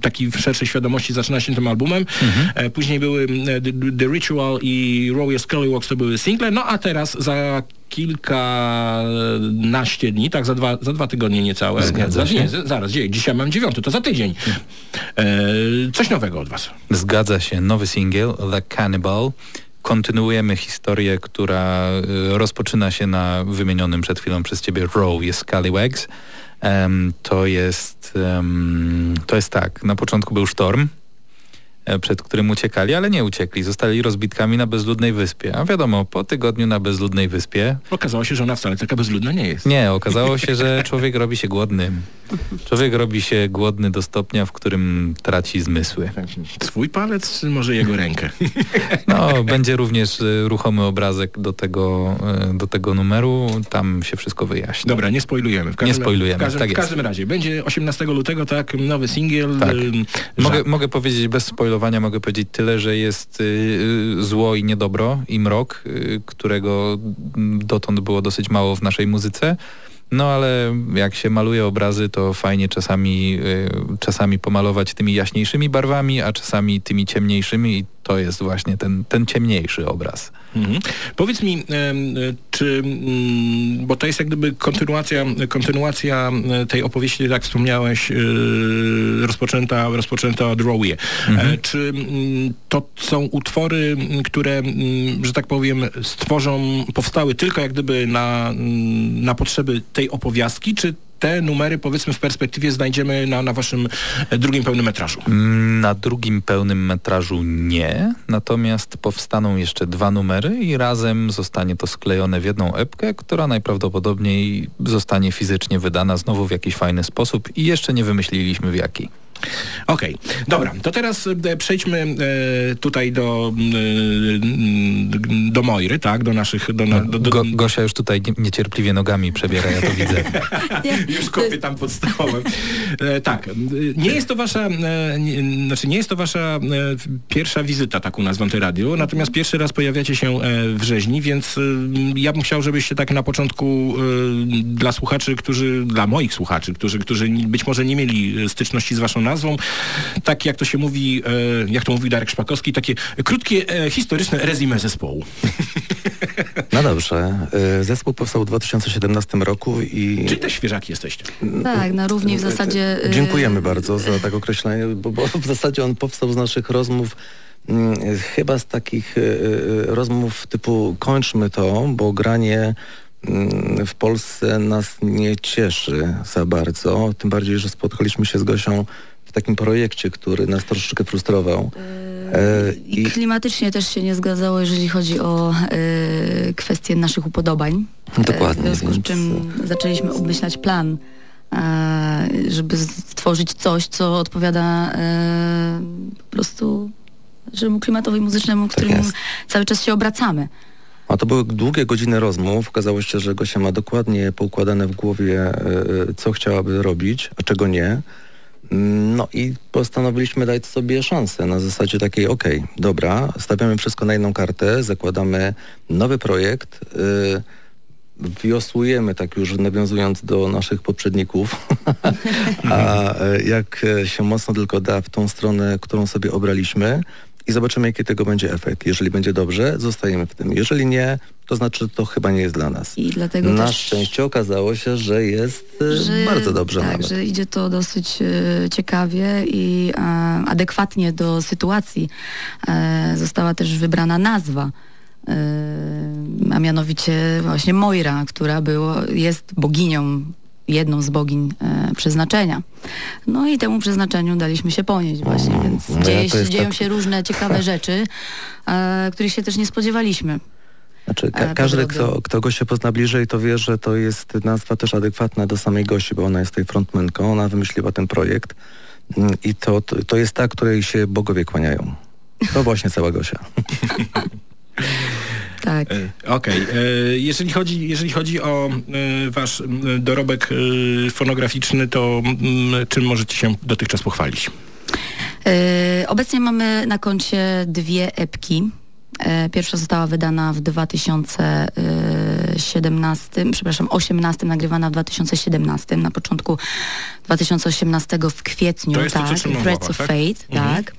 taki w szerszej świadomości zaczyna się tym albumem. Mhm. E, Później były e, The, The Ritual i Royal Scullywax to były single, no a teraz za kilkanaście dni, tak, za dwa, za dwa tygodnie niecałe. Zgadza się. Nie, zaraz, dzisiaj mam dziewiąty, to za tydzień. E, coś nowego od was. Zgadza się, nowy singiel The Cannibal. Kontynuujemy historię, która y, rozpoczyna się na wymienionym przed chwilą przez ciebie Row jest Scallywags. Em, to jest em, to jest tak, na początku był sztorm, e, przed którym uciekali, ale nie uciekli. Zostali rozbitkami na bezludnej wyspie. A wiadomo, po tygodniu na bezludnej wyspie Okazało się, że ona wcale taka bezludna nie jest. nie, okazało się, że człowiek robi się głodny. Człowiek robi się głodny do stopnia, w którym traci zmysły. Swój palec, może jego rękę? No, będzie również y, ruchomy obrazek do tego, y, do tego numeru. Tam się wszystko wyjaśni. Dobra, nie spoilujemy. W Nie spoilujemy, W każdym, tak w każdym razie, będzie 18 lutego, tak, nowy singiel. Tak. ym, Mogę, mogę powiedzieć bez mogę powiedzieć tyle, że jest y, y, zło i niedobro i mrok, y, którego dotąd było dosyć mało w naszej muzyce. No ale jak się maluje obrazy, to fajnie czasami, czasami pomalować tymi jaśniejszymi barwami, a czasami tymi ciemniejszymi i to jest właśnie ten, ten ciemniejszy obraz. Mhm. Powiedz mi, e, czy, mm, bo to jest jak gdyby kontynuacja, kontynuacja e, tej opowieści, tak wspomniałeś, e, rozpoczęta, rozpoczęta od Rowie. E, Czy mm, to są utwory, m, które, mm, że tak powiem, stworzą, powstały tylko jak gdyby na, mm, na potrzeby tej opowiastki, czy te numery, powiedzmy, w perspektywie znajdziemy na, na waszym e, drugim pełnym metrażu? Mm, Na drugim pełnym metrażu nie, natomiast powstaną jeszcze dwa numery i razem zostanie to sklejone w jedną epkę, która najprawdopodobniej zostanie fizycznie wydana znowu w jakiś fajny sposób i jeszcze nie wymyśliliśmy w jaki. Okej, dobra, to teraz e, przejdźmy e, tutaj do, mm, do Moiry, tak, do naszych... Do, na- do, do, Go, Gosia już tutaj nie- niecierpliwie nogami przebiera, ja to widzę. już kopie tam pod stołem. E, tak, e, nie jest to wasza, e, nie, znaczy nie jest to wasza e, pierwsza wizyta, tak u nas w Antyradiu, natomiast pierwszy raz pojawiacie się e, w rzeźni, więc e, ja bym chciał, żebyście tak na początku e, dla słuchaczy, którzy, dla moich słuchaczy, którzy, którzy być może nie mieli styczności z waszą nazwą, tak jak to się mówi, e, jak to mówi Darek Szpakowski, takie krótkie, e, historyczne rezime zespołu. No dobrze. y, Zespół powstał w 2017 roku i Czyli też świeżaki jesteście. Tak, na równi w zasadzie... dziękujemy bardzo za tak określenie, bo, bo w zasadzie on powstał z naszych rozmów mm, chyba z takich rozmów typu kończmy to, bo granie mm, w Polsce nas nie cieszy za bardzo, tym bardziej, że spotkaliśmy się z Gosią takim projekcie, który nas troszeczkę frustrował. E, I klimatycznie też się nie zgadzało, jeżeli chodzi o y, kwestie naszych upodobań. Dokładnie, E, W związku z więc- czym zaczęliśmy obmyślać plan, e, żeby stworzyć coś, co odpowiada e, po prostu naszemu klimatowi muzycznemu, którym jest. cały czas się obracamy. A to były długie godziny rozmów. Okazało się, że Gosia ma dokładnie poukładane w głowie, co chciałaby robić, a czego nie. No i postanowiliśmy dać sobie szansę na zasadzie takiej, okej, dobra, stawiamy wszystko na jedną kartę, zakładamy nowy projekt, y, wiosłujemy, tak już nawiązując do naszych poprzedników, a e, jak się mocno tylko da w tą stronę, którą sobie obraliśmy i zobaczymy, jaki tego będzie efekt. Jeżeli będzie dobrze, zostajemy w tym. Jeżeli nie, to znaczy, że to chyba nie jest dla nas. I dlatego Na też... szczęście okazało się, że jest e, że, bardzo dobrze tak, nawet. że idzie to dosyć e, ciekawie i e, adekwatnie do sytuacji. E, została też wybrana nazwa, e, a mianowicie właśnie Moira, która było, jest boginią, jedną z bogiń e, przeznaczenia. No i temu przeznaczeniu daliśmy się ponieść właśnie, więc no ja dzieje jest dzieją tak- się różne ciekawe rzeczy, e, których się też nie spodziewaliśmy. Znaczy, ka- E, każdy, kto, kto go się pozna bliżej, to wie, że to jest nazwa też adekwatna do samej Gosi, bo ona jest tej frontmenką, ona wymyśliła ten projekt Mm, i to, to, to jest ta, której się bogowie kłaniają. To właśnie cała Gosia. Tak. E, Okej. E, Jeżeli chodzi, jeżeli chodzi o e, wasz dorobek fonograficzny, to czym możecie się dotychczas pochwalić? Obecnie mamy na koncie dwie epki. Pierwsza została wydana w 2017, przepraszam, 18, nagrywana w 2017, na początku 2018 w kwietniu, To jest to, tak, w Threads of tak? Fate, Mhm. tak.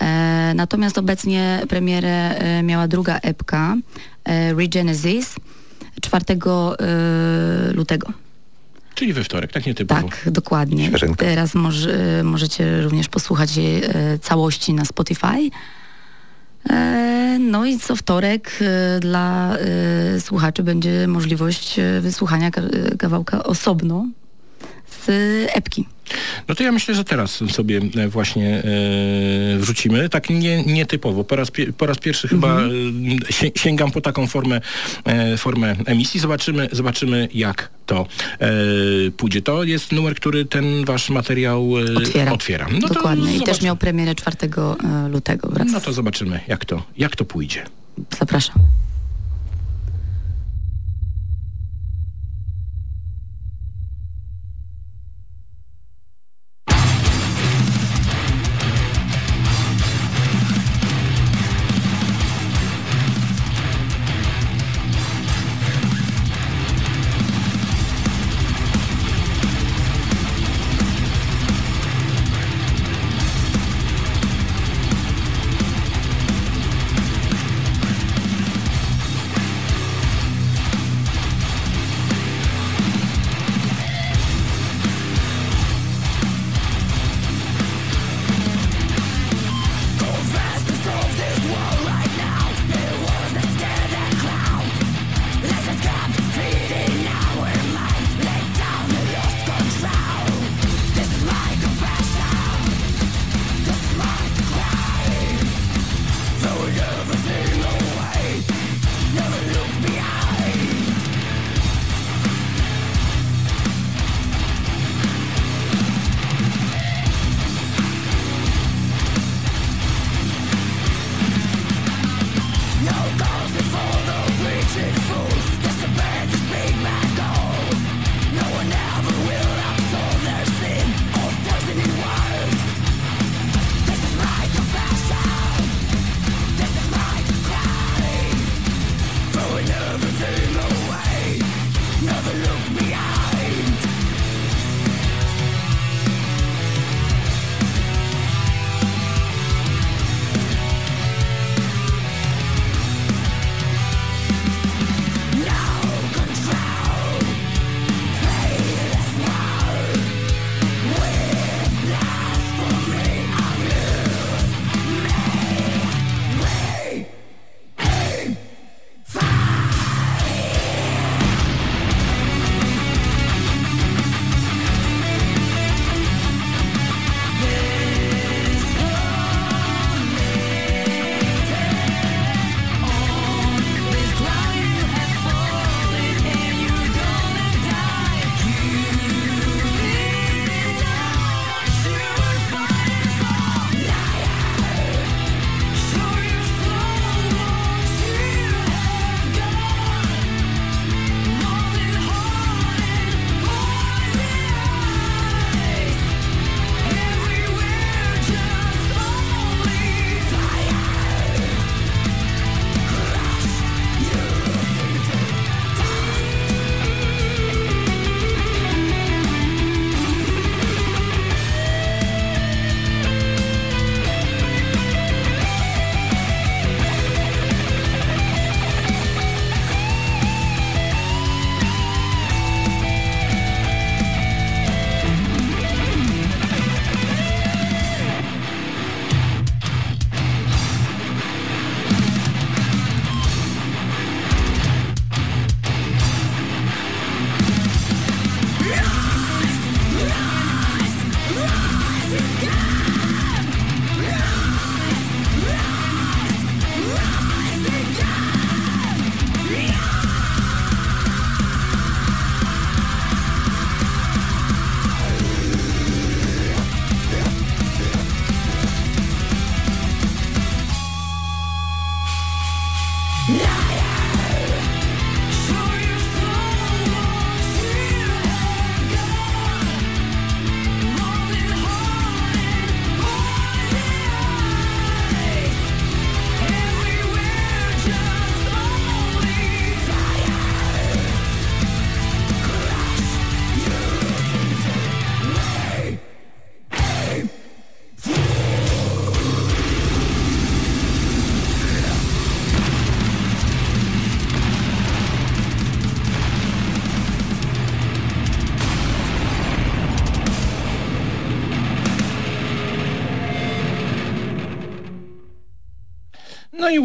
E, natomiast obecnie premierę e, miała druga epka, e, Regenesis. 4 e, lutego. Czyli we wtorek, tak nietypowo. Tak, dokładnie. Świeżynka. Teraz może, możecie również posłuchać jej całości na Spotify. No i co wtorek dla słuchaczy będzie możliwość wysłuchania ka- kawałka osobno z epki. No to ja myślę, że teraz sobie e, właśnie e, wrzucimy. Tak nie, nietypowo. Po raz, po raz pierwszy chyba e, sie, sięgam po taką formę, e, formę emisji. Zobaczymy, zobaczymy jak to e, pójdzie. To jest numer, który ten wasz materiał e, Otwiera. otwiera. No Dokładnie. I też miał premierę 4 e, lutego wraz. No to zobaczymy jak to, jak to pójdzie. Zapraszam.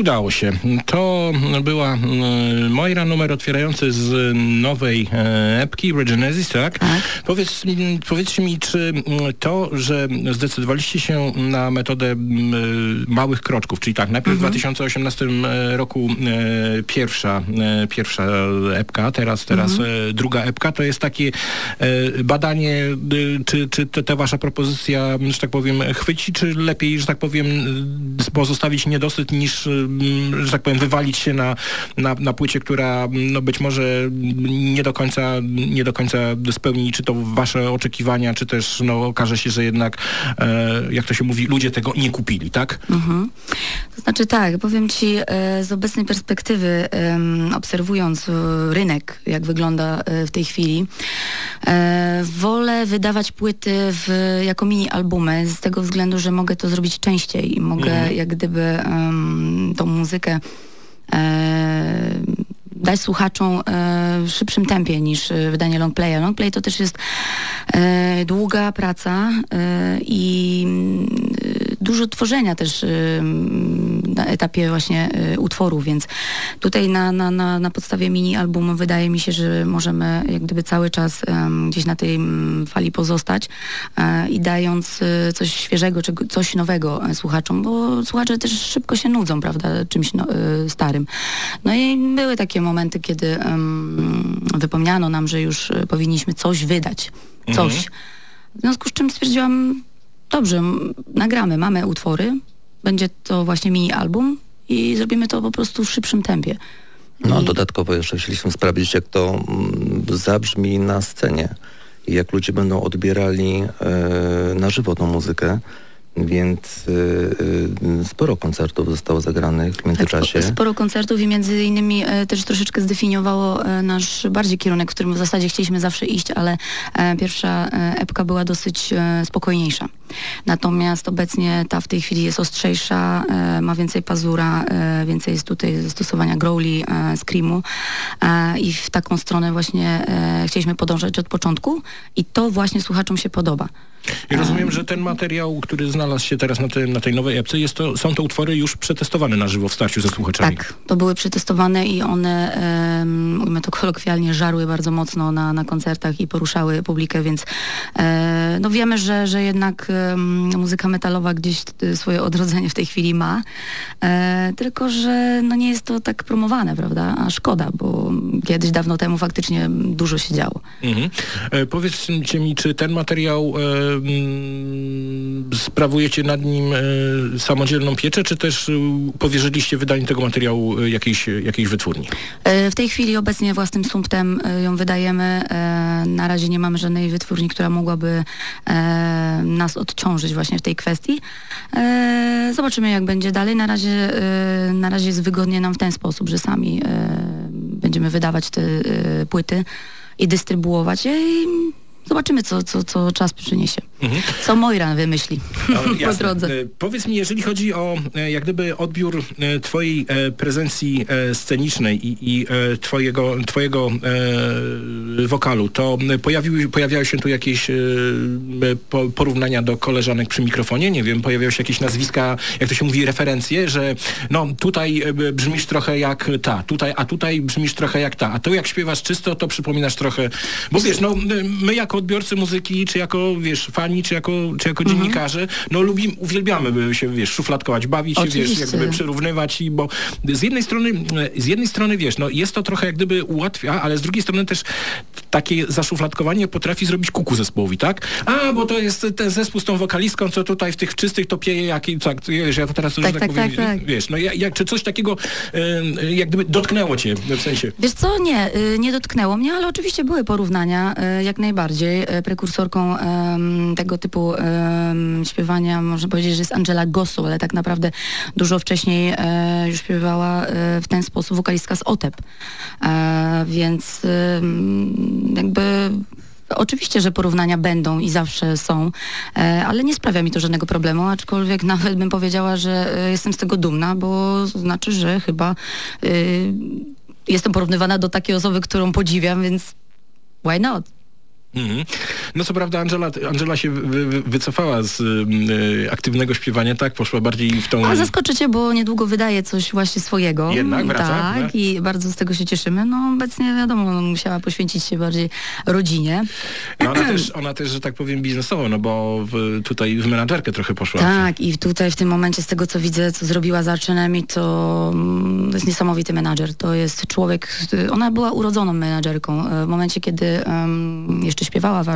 Udało się. To była mm, Moira numer otwierający z nowej e, epki Regenesis, tak? Powiedz, mi- powiedzcie mi, czy mm, to, że zdecydowaliście się na metodę mm, małych kroczków, czyli tak, najpierw w 2018 roku e, pierwsza, e, pierwsza epka, teraz, teraz e, druga epka, to jest takie e, badanie, czy, czy ta wasza propozycja, że tak powiem, chwyci, czy lepiej, że tak powiem, pozostawić niedosyt niż, że tak powiem, wywalić się na, na, na płycie, która no być może nie do końca, nie do końca spełni czy to wasze oczekiwania, czy też no, okaże się, że jednak, e, jak to się mówi, ludzie tego nie kupili, tak? Mhm. To znaczy tak, powiem Ci e, z obecnej perspektywy, em, obserwując e, rynek, jak wygląda e, w tej chwili, e, wolę wydawać płyty w, jako mini albumy z tego względu, że mogę to zrobić częściej i mogę Mhm. jak gdyby tą muzykę e, dać słuchaczom e, w szybszym tempie niż e, wydanie longplaya. Longplay to też jest e, długa praca i mm, dużo tworzenia też na etapie właśnie utworu, więc tutaj na, na, na, na podstawie mini albumu wydaje mi się, że możemy jak gdyby cały czas gdzieś na tej fali pozostać i dając coś świeżego, coś nowego słuchaczom, bo słuchacze też szybko się nudzą, prawda, czymś no, starym. No i były takie momenty, kiedy em, wypomniano nam, że już e, powinniśmy coś wydać, coś. Mhm. W związku z czym stwierdziłam, dobrze, nagramy, mamy utwory, będzie to właśnie mini album i zrobimy to po prostu w szybszym tempie. No dodatkowo jeszcze chcieliśmy sprawdzić, jak to mm, zabrzmi na scenie i jak ludzie będą odbierali e, na żywo tą muzykę. Więc e, e, sporo koncertów zostało zagranych w międzyczasie. Sporo koncertów i między innymi e, też troszeczkę zdefiniowało e, nasz bardziej kierunek, w którym w zasadzie chcieliśmy zawsze iść, ale e, pierwsza e, epka była dosyć spokojniejsza. Natomiast obecnie ta w tej chwili jest ostrzejsza, e, ma więcej pazura, e, więcej jest tutaj zastosowania growli, e, screamu e, i w taką stronę właśnie e, chcieliśmy podążać od początku i to właśnie słuchaczom się podoba. I rozumiem, że ten materiał, który znalazł się teraz na, tym, na tej nowej epce, jest to, są to utwory już przetestowane na żywo w starciu ze słuchaczami. Tak, to były przetestowane i one, um, ujmę to kolokwialnie, żarły bardzo mocno na, na koncertach i poruszały publikę, więc e, no wiemy, że, że jednak muzyka metalowa gdzieś y, swoje odrodzenie w tej chwili ma, e, tylko że no nie jest to tak promowane, prawda, a szkoda, bo kiedyś dawno temu faktycznie dużo się działo. Mhm. E, powiedzcie mi, czy ten materiał e, mm, sprawujecie nad nim e, samodzielną pieczę, czy też e, powierzyliście wydanie tego materiału e, jakiejś, jakiejś wytwórni? E, W tej chwili obecnie własnym sumptem e, ją wydajemy. E, Na razie nie mamy żadnej wytwórni, która mogłaby e, nas odciążyć właśnie w tej kwestii. E, Zobaczymy jak będzie dalej. Na razie, e, na razie jest wygodnie nam w ten sposób, że sami e, będziemy wydawać te płyty i dystrybuować je i zobaczymy co, co, co czas przyniesie. Co Moira wymyśli No, po drodze. E, Powiedz mi, jeżeli chodzi o e, jak gdyby odbiór e, twojej prezencji scenicznej i, i twojego, twojego wokalu, to pojawiły, pojawiały się tu jakieś po, porównania do koleżanek przy mikrofonie? Nie wiem, pojawiały się jakieś nazwiska, jak to się mówi, referencje, że no tutaj brzmisz trochę jak ta, tutaj, a tutaj brzmisz trochę jak ta, a to jak śpiewasz czysto, to przypominasz trochę, bo wiesz, no my jako odbiorcy muzyki, czy jako, wiesz, fani, czy jako, czy jako Mhm. dziennikarze, no lubimy, uwielbiamy się, wiesz, szufladkować, bawić się, wiesz, Oczywiście. jak gdyby przyrównywać i bo z jednej strony, e, z jednej strony, wiesz, no jest to trochę jak gdyby ułatwia, ale z drugiej strony też takie zaszufladkowanie potrafi zrobić kuku zespołowi, tak? A, bo to jest ten zespół z tą wokalistką, co tutaj w tych czystych to pieje, jak, tak, wiesz, ja to teraz już Tak, tak, tak, powiem, tak, tak. wiesz, no jak, czy coś takiego jak gdyby dotknęło cię, w sensie... Wiesz co, nie, y, nie dotknęło mnie, ale oczywiście były porównania, y, jak najbardziej. Y, Prekursorką tego typu śpiewania, można powiedzieć, że jest Angela Gossu, ale tak naprawdę dużo wcześniej e, już śpiewała e, w ten sposób wokalistka z OTEP. E, więc jakby Oczywiście, że porównania będą i zawsze są, ale nie sprawia mi to żadnego problemu, aczkolwiek nawet bym powiedziała, że jestem z tego dumna, bo znaczy, że chyba y, jestem porównywana do takiej osoby, którą podziwiam, więc why not? Mhm. No co prawda Angela, Angela się wy, wy, wycofała z y, aktywnego śpiewania, tak? Poszła bardziej w tą... A zaskoczycie, bo niedługo wydaje coś właśnie swojego. Jednak wraca, Tak, tak? i bardzo z tego się cieszymy. No obecnie wiadomo, no, musiała poświęcić się bardziej rodzinie. No ona też, ona też, że tak powiem, biznesowo, no bo w, tutaj w menadżerkę trochę poszła. Tak, i tutaj w tym momencie z tego co widzę, co zrobiła z Archenemi, to mm, to jest niesamowity menadżer. To jest człowiek, ona była urodzoną menadżerką. E, W momencie, kiedy em, jeszcze śpiewała w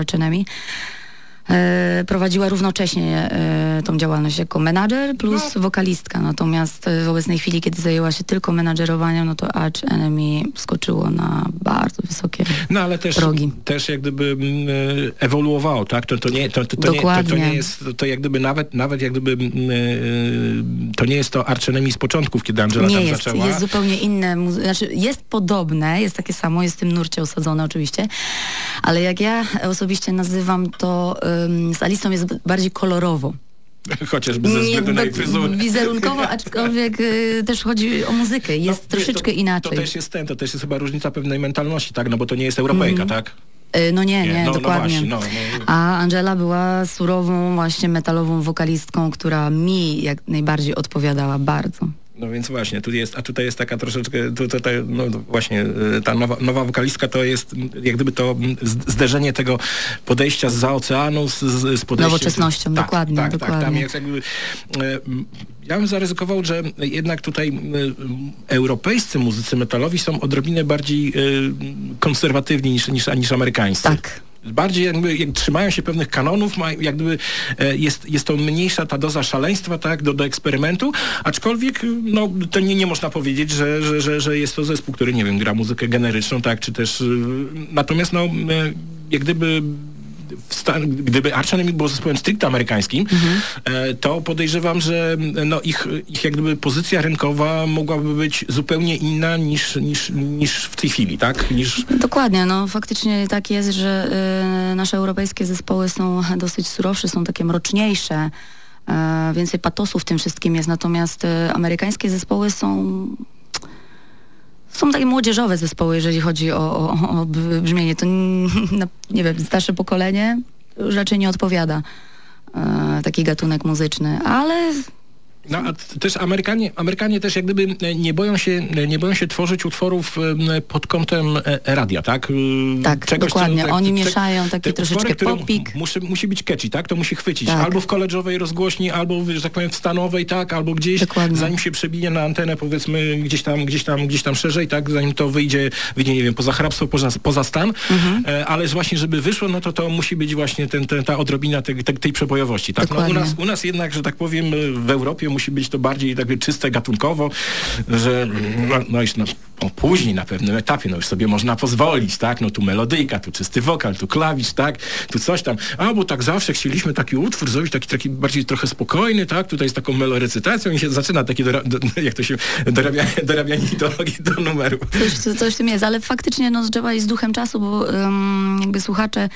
prowadziła równocześnie e, tą działalność jako menadżer plus No. wokalistka. Natomiast e, w obecnej chwili, kiedy zajęła się tylko menadżerowaniem, no to Arch Enemy skoczyło na bardzo wysokie No ale też, też jak gdyby mm, e, ewoluowało, tak? To, to, nie, to, to, to, nie, to, nie jest, to jak gdyby nawet, nawet jak gdyby mm, e, to nie jest to Archenemy z początków, kiedy Angela Nie tam jest, zaczęła. jest zupełnie inne, znaczy jest podobne, jest takie samo, jest w tym nurcie osadzone oczywiście, ale jak ja osobiście nazywam to, z Alicą jest bardziej kolorowo. Chociażby ze względu na jej fryzurę. Wizerunkowo, aczkolwiek y, też chodzi o muzykę, jest No, troszeczkę to, inaczej. To też jest ten, to też jest chyba różnica pewnej mentalności, tak? No bo to nie jest Europejka, tak? Y, No nie, nie, no, no dokładnie. właśnie, no, no. A Angela była surową, właśnie metalową wokalistką, która mi jak najbardziej odpowiadała bardzo. No więc właśnie, tu jest, a tutaj jest taka troszeczkę, tu, tutaj, no właśnie y, ta nowa, nowa wokalistka to jest jak gdyby to zderzenie tego podejścia z oceanu z, z, podejściem... Nowoczesnością, tak, dokładnie, tak, Tak, tam dokładnie. jest jakby, mm, ja bym zaryzykował, że jednak tutaj europejscy muzycy metalowi są odrobinę bardziej y, konserwatywni niż, niż, niż amerykańscy. Tak. Bardziej jakby jak trzymają się pewnych kanonów, ma, jak gdyby e, jest, jest to mniejsza ta doza szaleństwa, tak, do, do eksperymentu, aczkolwiek no, to nie, nie można powiedzieć, że, że, że, że jest to zespół, który, nie wiem, gra muzykę generyczną, tak, czy też, y, natomiast no, e, jak gdyby stan, gdyby Arch Enemy było zespołem stricte amerykańskim, e, to podejrzewam, że no, ich, ich jak gdyby pozycja rynkowa mogłaby być zupełnie inna niż, niż, niż w tej chwili, tak? Niż, Dokładnie, no faktycznie tak jest, że y, nasze europejskie zespoły są dosyć surowsze, są takie mroczniejsze, e, więcej patosu w tym wszystkim jest, natomiast y, amerykańskie zespoły są są takie młodzieżowe zespoły, jeżeli chodzi o, o, o brzmienie. To nie wiem, starsze pokolenie raczej nie odpowiada e, taki gatunek muzyczny, ale No a też Amerykanie, Amerykanie też jak gdyby e, nie boją się, e, nie boją się tworzyć utworów e, pod kątem radia, tak? E, Tak, dokładnie. Oni te- mieszają taki troszeczkę utwory, popik. Musi, musi być catchy, tak? To musi chwycić. Tak. Albo w koleżowej rozgłośni, albo że tak powiem w stanowej, tak? Albo gdzieś, Dokładnie. zanim się przebije na antenę, powiedzmy gdzieś tam, gdzieś tam, gdzieś tam szerzej, tak? Zanim to wyjdzie, wyjdzie nie wiem, poza hrabstwo, poza, poza stan. Mhm. Ale właśnie, żeby wyszło, no to to musi być właśnie ten, ten, ta odrobina tej, tej, przebojowości, tak? No, u, Dokładnie. nas, u nas jednak, że tak powiem, w Europie musi być to bardziej tak czyste gatunkowo, że no, no już no, później na pewnym etapie, no już sobie można pozwolić, tak? No tu melodyjka, tu czysty wokal, tu klawisz, tak? Tu coś tam. A, bo tak zawsze chcieliśmy taki utwór zrobić, taki, taki bardziej trochę spokojny, tak? Tutaj z taką melorecytacją i się zaczyna takie, do, jak to się, dorabia, dorabianie ideologii do numeru. coś, co- coś w tym jest, ale faktycznie no, trzeba iść z duchem czasu, bo ym, jakby słuchacze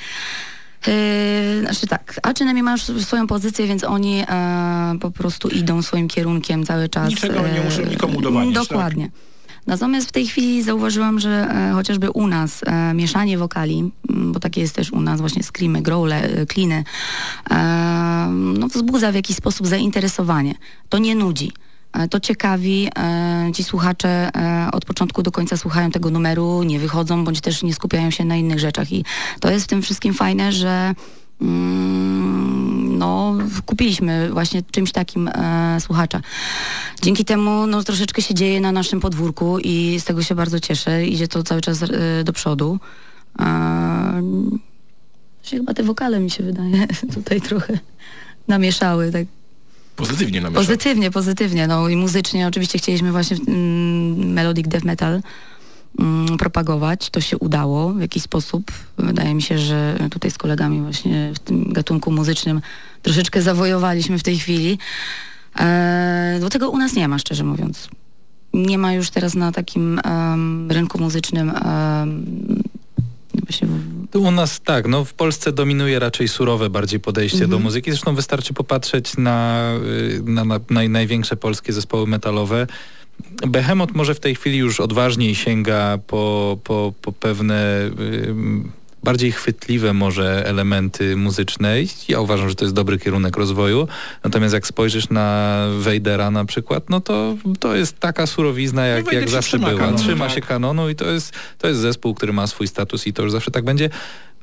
Yy, znaczy tak, a przynajmniej mają już swoją pozycję, więc oni e, po prostu idą swoim kierunkiem cały czas. Niczego nie e, muszą nikomu udowadniać, tak? Dokładnie. Natomiast w tej chwili zauważyłam, że e, chociażby u nas e, mieszanie wokali, m, bo takie jest też u nas właśnie screamy, growle, e, kliny, e, no wzbudza w jakiś sposób zainteresowanie. To nie nudzi. E, To ciekawi, e, ci słuchacze e, od początku do końca słuchają tego numeru, nie wychodzą, bądź też nie skupiają się na innych rzeczach. I to jest w tym wszystkim fajne, że mm, no, kupiliśmy właśnie czymś takim e, słuchacza. Dzięki temu no, troszeczkę się dzieje na naszym podwórku i z tego się bardzo cieszę. Idzie to cały czas e, do przodu. E, chyba te wokale mi się wydaje tutaj trochę namieszały. Tak. Pozytywnie namieszał. Pozytywnie, pozytywnie. No i muzycznie oczywiście chcieliśmy właśnie mm, melodic death metal mm, propagować. To się udało w jakiś sposób. Wydaje mi się, że tutaj z kolegami właśnie w tym gatunku muzycznym troszeczkę zawojowaliśmy w tej chwili. E, bo tego u nas nie ma, szczerze mówiąc. Nie ma już teraz na takim em, rynku muzycznym w- U nas tak, no w Polsce dominuje raczej surowe bardziej podejście do Mhm. muzyki. Zresztą wystarczy popatrzeć na, y, na, na naj, największe polskie zespoły metalowe. Behemoth może w tej chwili już odważniej sięga po, po, po pewne bardziej chwytliwe może elementy muzyczne i ja uważam, że to jest dobry kierunek rozwoju. Natomiast jak spojrzysz na Vadera na przykład, no to to jest taka surowizna, jak, Vader jak zawsze była. kanonu, trzyma tak. się kanonu i to jest, to jest zespół, który ma swój status i to już zawsze tak będzie.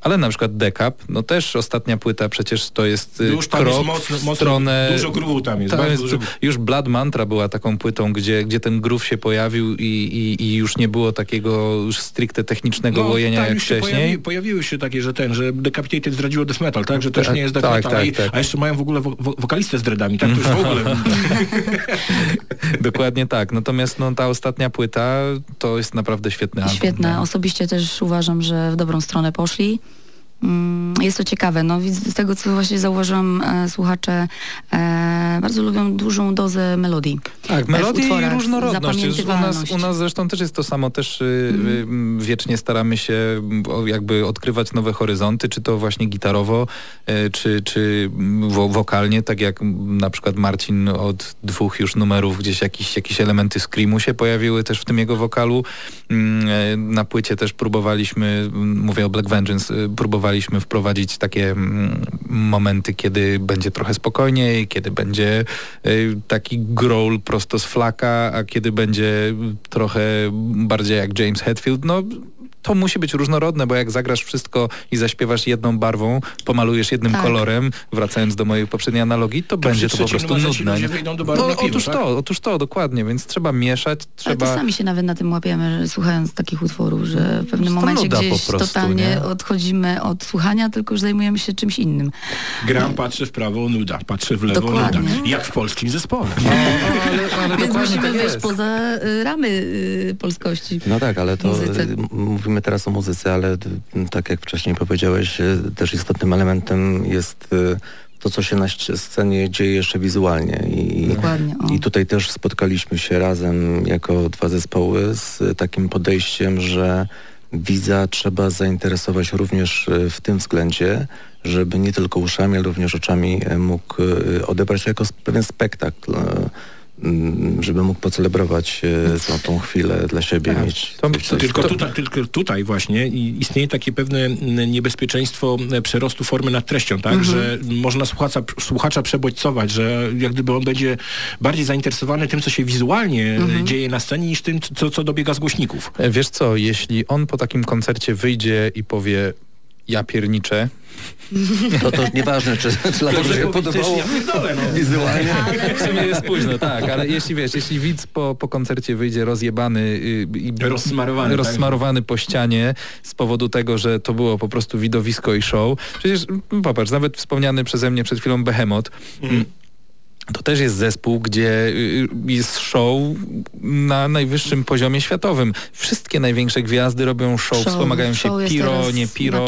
Ale na przykład Decap, no też ostatnia płyta przecież to jest y, Już tam krok jest mocno, w stronę... dużo groove'u tam jest, Tam jest dużo. już Blood Mantra była taką płytą, gdzie, gdzie ten groove się pojawił i, i, i już nie było takiego już stricte technicznego łojenia tak, jak wcześniej. pojawi, pojawiły się takie, że ten, że Decapitated zdradziło death metal, tak? Że już Tak, nie jest death tak, metal, tak, a, i- tak. a jeszcze mają w ogóle wo wo wokalistę z dreadami, tak? To już w ogóle... Dokładnie tak. Natomiast no, ta ostatnia płyta to jest naprawdę świetny album. Świetne. no. Osobiście też uważam, że w dobrą stronę poszli. Mm, Jest to ciekawe. No, z tego, co właśnie zauważyłam, e, słuchacze e, bardzo lubią dużą dozę melodii. Tak, w melodie i różnorodność. U, nas, u nas zresztą też jest to samo. Też y, wiecznie staramy się mm, jakby odkrywać nowe horyzonty, czy to właśnie gitarowo, y, czy, czy mm, wo, wokalnie, tak jak mm, na przykład Marcin od dwóch już numerów gdzieś jakieś, jakieś elementy screamu się pojawiły też w tym jego wokalu. Mm, e, Na płycie też próbowaliśmy, mm, mówię o Black Vengeance, y, próbowaliśmy wprowadzić takie mm, momenty, kiedy będzie trochę spokojniej, kiedy będzie y, taki growl prosto z flaka, a kiedy będzie trochę bardziej jak James Hetfield, no to musi być różnorodne, bo jak zagrasz wszystko i zaśpiewasz jedną barwą, pomalujesz jednym Tak. kolorem, wracając do mojej poprzedniej analogii, to, będzie to po prostu nudne. No, na piwo, otóż tak? to, otóż to, dokładnie, więc trzeba mieszać, Ale trzeba... to sami się nawet na tym łapiemy, że słuchając takich utworów, że w pewnym To momencie gdzieś prostu, totalnie nie? odchodzimy od słuchania, tylko już zajmujemy się czymś innym. Gram, patrzę w prawo, nuda, patrzę w lewo, Dokładnie. nuda. Jak w polskim zespole. ale, ale Więc musimy tak wyjść poza y, ramy y, polskości. No tak, ale to Muzyce. y, mówimy teraz o muzyce, ale tak jak wcześniej powiedziałeś, y, też istotnym elementem jest y, to, co się na scenie dzieje jeszcze wizualnie. I. I tutaj też spotkaliśmy się razem jako dwa zespoły z takim podejściem, że widza trzeba zainteresować również w tym względzie, żeby nie tylko uszami, ale również oczami e, mógł odebrać to jako pewien spektakl, e, żeby mógł pocelebrować e, tą, tą chwilę dla siebie, Tak. mieć To- To tylko, To- tutaj, tylko tutaj właśnie i- istnieje takie pewne mm, niebezpieczeństwo e, przerostu formy nad treścią, tak? Że można słuchacza, słuchacza przebodźcować, że jak gdyby on będzie bardziej zainteresowany tym, co się wizualnie e, dzieje na scenie, niż tym, co, co dobiega z głośników. Wiesz co, jeśli on po takim koncercie wyjdzie i powie ja pierniczę, To to nieważne, czy, czy dlatego, że się podobało wizualnie. w sumie jest późno, tak, ale jeśli wiesz, jeśli widz po, po koncercie wyjdzie rozjebany y, i Rozsmarowany, tak? rozsmarowany po ścianie z powodu tego, że to było po prostu widowisko i show. Przecież mm, popatrz, nawet wspomniany przeze mnie przed chwilą Behemoth, mm, to też jest zespół, gdzie y, jest show na najwyższym poziomie światowym. Wszystkie największe gwiazdy robią show, Show, wspomagają się show jest piro, nie piro,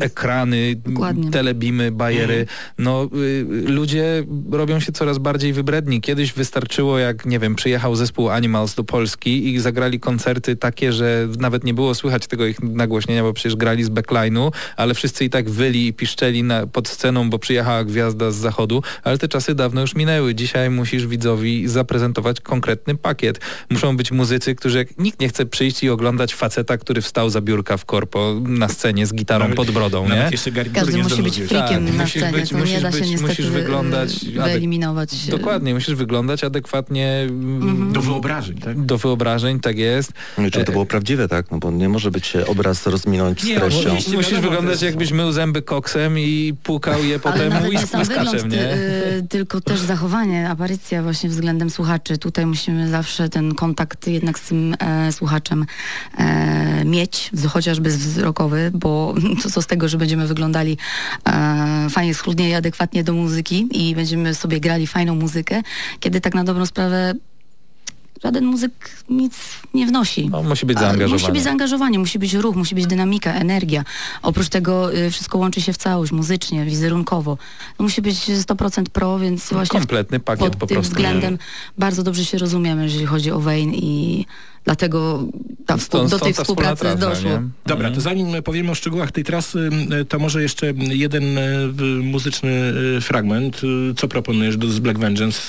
ekrany, Dokładnie. telebimy, bajery. No y, ludzie robią się coraz bardziej wybredni. Kiedyś wystarczyło, jak nie wiem, przyjechał zespół Animals do Polski i zagrali koncerty takie, że nawet nie było słychać tego ich nagłośnienia, bo przecież grali z backline'u, ale wszyscy i tak wyli i piszczeli na, pod sceną, bo przyjechała gwiazda z zachodu, ale te czasy dawno już minęły. Dzisiaj musisz widzowi zaprezentować konkretny pakiet. Muszą być muzycy, którzy jak nikt nie chce przyjść i oglądać faceta, który wstał za biurka w korpo na scenie z gitarą Nawet- pod brodą, nie? Nawet jeszcze garnitury Każdy nie musi być freakiem Tak, na musisz scenie, być- to nie musisz da się być- niestety musisz wyglądać wyeliminować. e, Dokładnie, musisz wyglądać adekwatnie mm, Do wyobrażeń, tak? do wyobrażeń, tak jest. No Czy to było prawdziwe, tak? No bo nie może być się obraz rozminąć z Nie, treścią. Musisz wiadomo, wyglądać jakbyś mył zęby koksem i pukał je Ale potem nawet nie sam wygląd, muskaczem, ty, nie? y, tylko też zachowanie, aparycja właśnie względem słuchaczy. Tutaj musimy zawsze ten kontakt jednak z tym e, słuchaczem e, mieć, chociażby wzrokowy, bo co, co z tego, że będziemy wyglądali e, fajnie, schludnie i adekwatnie do muzyki i będziemy sobie grali fajną muzykę, kiedy tak na dobrą sprawę żaden muzyk nic nie wnosi. No, musi być A, zaangażowany. Musi być zaangażowanie, musi być ruch, musi być dynamika, energia. Oprócz tego y, wszystko łączy się w całość, muzycznie, wizerunkowo. To musi być 100% pro, więc właśnie Kompletny pakiet pod po tym prostu. względem bardzo dobrze się rozumiemy, jeżeli chodzi o Wayne i dlatego ta, Stąd- do tej współpracy trasa, doszło. nie? Dobra, Mhm. to zanim powiemy o szczegółach tej trasy, to może jeszcze jeden e, muzyczny e, fragment. E, Co proponujesz do, z Black Vengeance?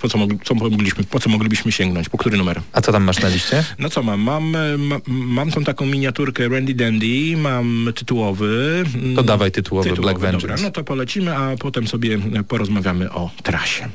Po co, mogli, co mogliśmy, po co moglibyśmy sięgnąć? po który numer? A co tam masz na liście? No co mam? Mam, e, ma, mam tą taką miniaturkę Randy Dandy, mam tytułowy. mm, To dawaj tytułowy, Black Vengeance. Dobra, no to polecimy, a potem sobie porozmawiamy o trasie.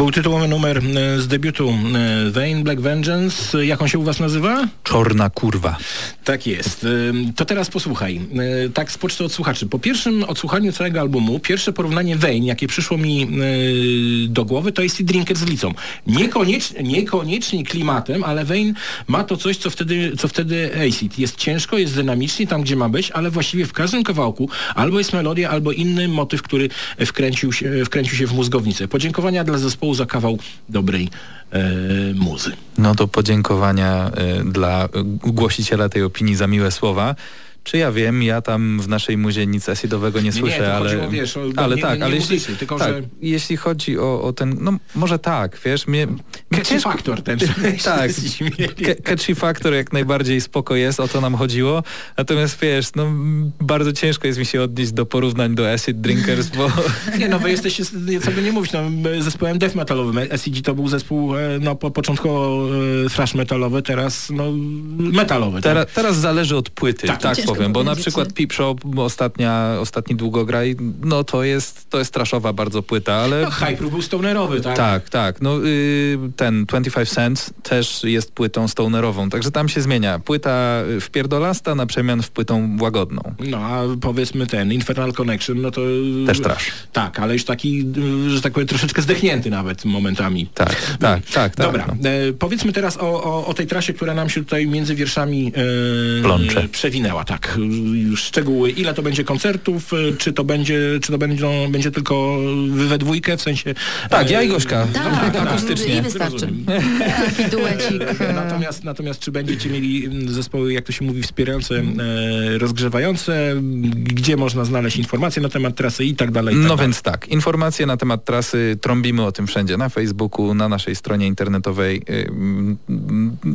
Był tytułowy numer e, z debiutu e, Vain Black Vengeance. Jak on się u was nazywa? Czorna kurwa. Tak jest. To teraz posłuchaj. Yy, Tak z poczty od słuchaczy. Po pierwszym odsłuchaniu całego albumu, pierwsze porównanie Wayne, jakie przyszło mi yy, do głowy, to jest i Drinker z Licą. Niekoniecznie, niekoniecznie klimatem, ale Wayne ma to coś, co wtedy, co wtedy Acid. Jest ciężko, jest dynamicznie tam, gdzie ma być, ale właściwie w każdym kawałku albo jest melodia, albo inny motyw, który wkręcił się, wkręcił się w mózgownicę. Podziękowania dla zespołu za kawał dobrej muzy. No to podziękowania y, dla y, głosiciela tej opinii za miłe słowa. Czy ja wiem, ja tam w naszej muzie nic acidowego nie słyszę, nie, ale... wiesz, o- ale nie- tak, nie ale jeśli, muzycznie, tylko tak, że- jeśli chodzi o, o ten, no może tak, wiesz, mnie... Catchy faktor ten, tak, catchy faktor jak najbardziej spoko jest, o to nam chodziło. Natomiast wiesz, no bardzo ciężko jest mi się odnieść do porównań do Acid Drinkers, bo Nie no, wy jesteście, co by nie mówić, no, zespołem death metalowym. SCG to był zespół, e, no po, początkowo e, thrash metalowy, teraz no metalowy. teraz, tak? teraz zależy od płyty, Tak. tak, Ciężko powiem, bo na przykład? Peep Show, ostatnia, ostatni długograj, no to jest, to jest traszowa bardzo płyta, ale... No, Hyper był stonerowy, tak? Tak, tak. No y, ten 25 Cents też jest płytą stonerową, także tam się zmienia. Płyta y, wpierdolasta na przemian w płytą łagodną. No a powiedzmy ten Infernal Connection, no to... Też trash. Tak, ale już taki, y, że tak powiem, troszeczkę zdechnięty nawet momentami. Tak, tak, tak. tak Dobra, no. e, powiedzmy teraz o, o, o tej trasie, która nam się tutaj między wierszami e, Plącze. przewinęła. Tak, już szczegóły, ile to będzie koncertów, e, czy to będzie, czy to będą, będzie tylko wy we dwójkę, w sensie... Tak, e, ja i Gośka. Tak, akustycznie. I wystarczy. Taki duecik. e, Natomiast, natomiast czy będziecie mieli zespoły, jak to się mówi, wspierające, e, rozgrzewające, gdzie można znaleźć informacje na temat trasy i tak dalej. i tak No dalej. więc tak, informacje na temat trasy trąbimy o tym wszędzie, na Facebooku, na naszej stronie internetowej, y,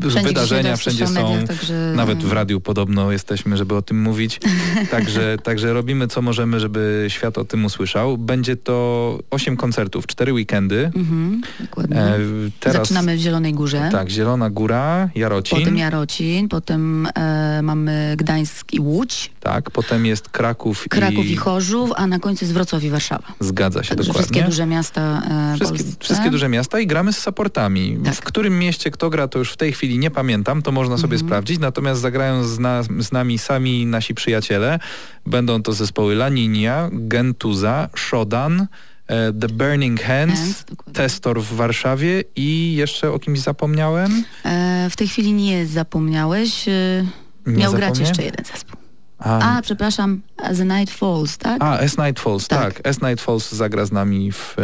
Wszędzie, wydarzenia wszędzie są, mediach, także- nawet w radiu podobno jesteśmy, żeby o tym mówić, także, także robimy co możemy, żeby świat o tym usłyszał. Będzie to 8 koncertów, 4 weekendy. Mhm, dokładnie. E, teraz, Zaczynamy w Zielonej Górze. Tak, Zielona Góra, Jarocin. Potem Jarocin, potem e, mamy Gdańsk i Łódź, Tak, potem jest Kraków, Kraków i, i... Chorzów, a na końcu jest Wrocław i Warszawa. Zgadza się Także dokładnie. wszystkie duże miasta e, Wszystkie, wszystkie duże miasta i gramy z supportami. Tak. W którym mieście kto gra, to już w tej chwili nie pamiętam, to można sobie Mhm. sprawdzić, natomiast zagrają z, na, z nami sami nasi przyjaciele. Będą to zespoły Laninia, Gentuza, Shodan, e, The Burning Hands, Hands. Testor w Warszawie i jeszcze o kimś zapomniałem? E, w tej chwili nie zapomniałeś. E, miał grać jeszcze jeden zespół. A, A, przepraszam, As the Night Falls, tak? a S Night Falls, tak. Tak. S Night Falls zagra z nami w,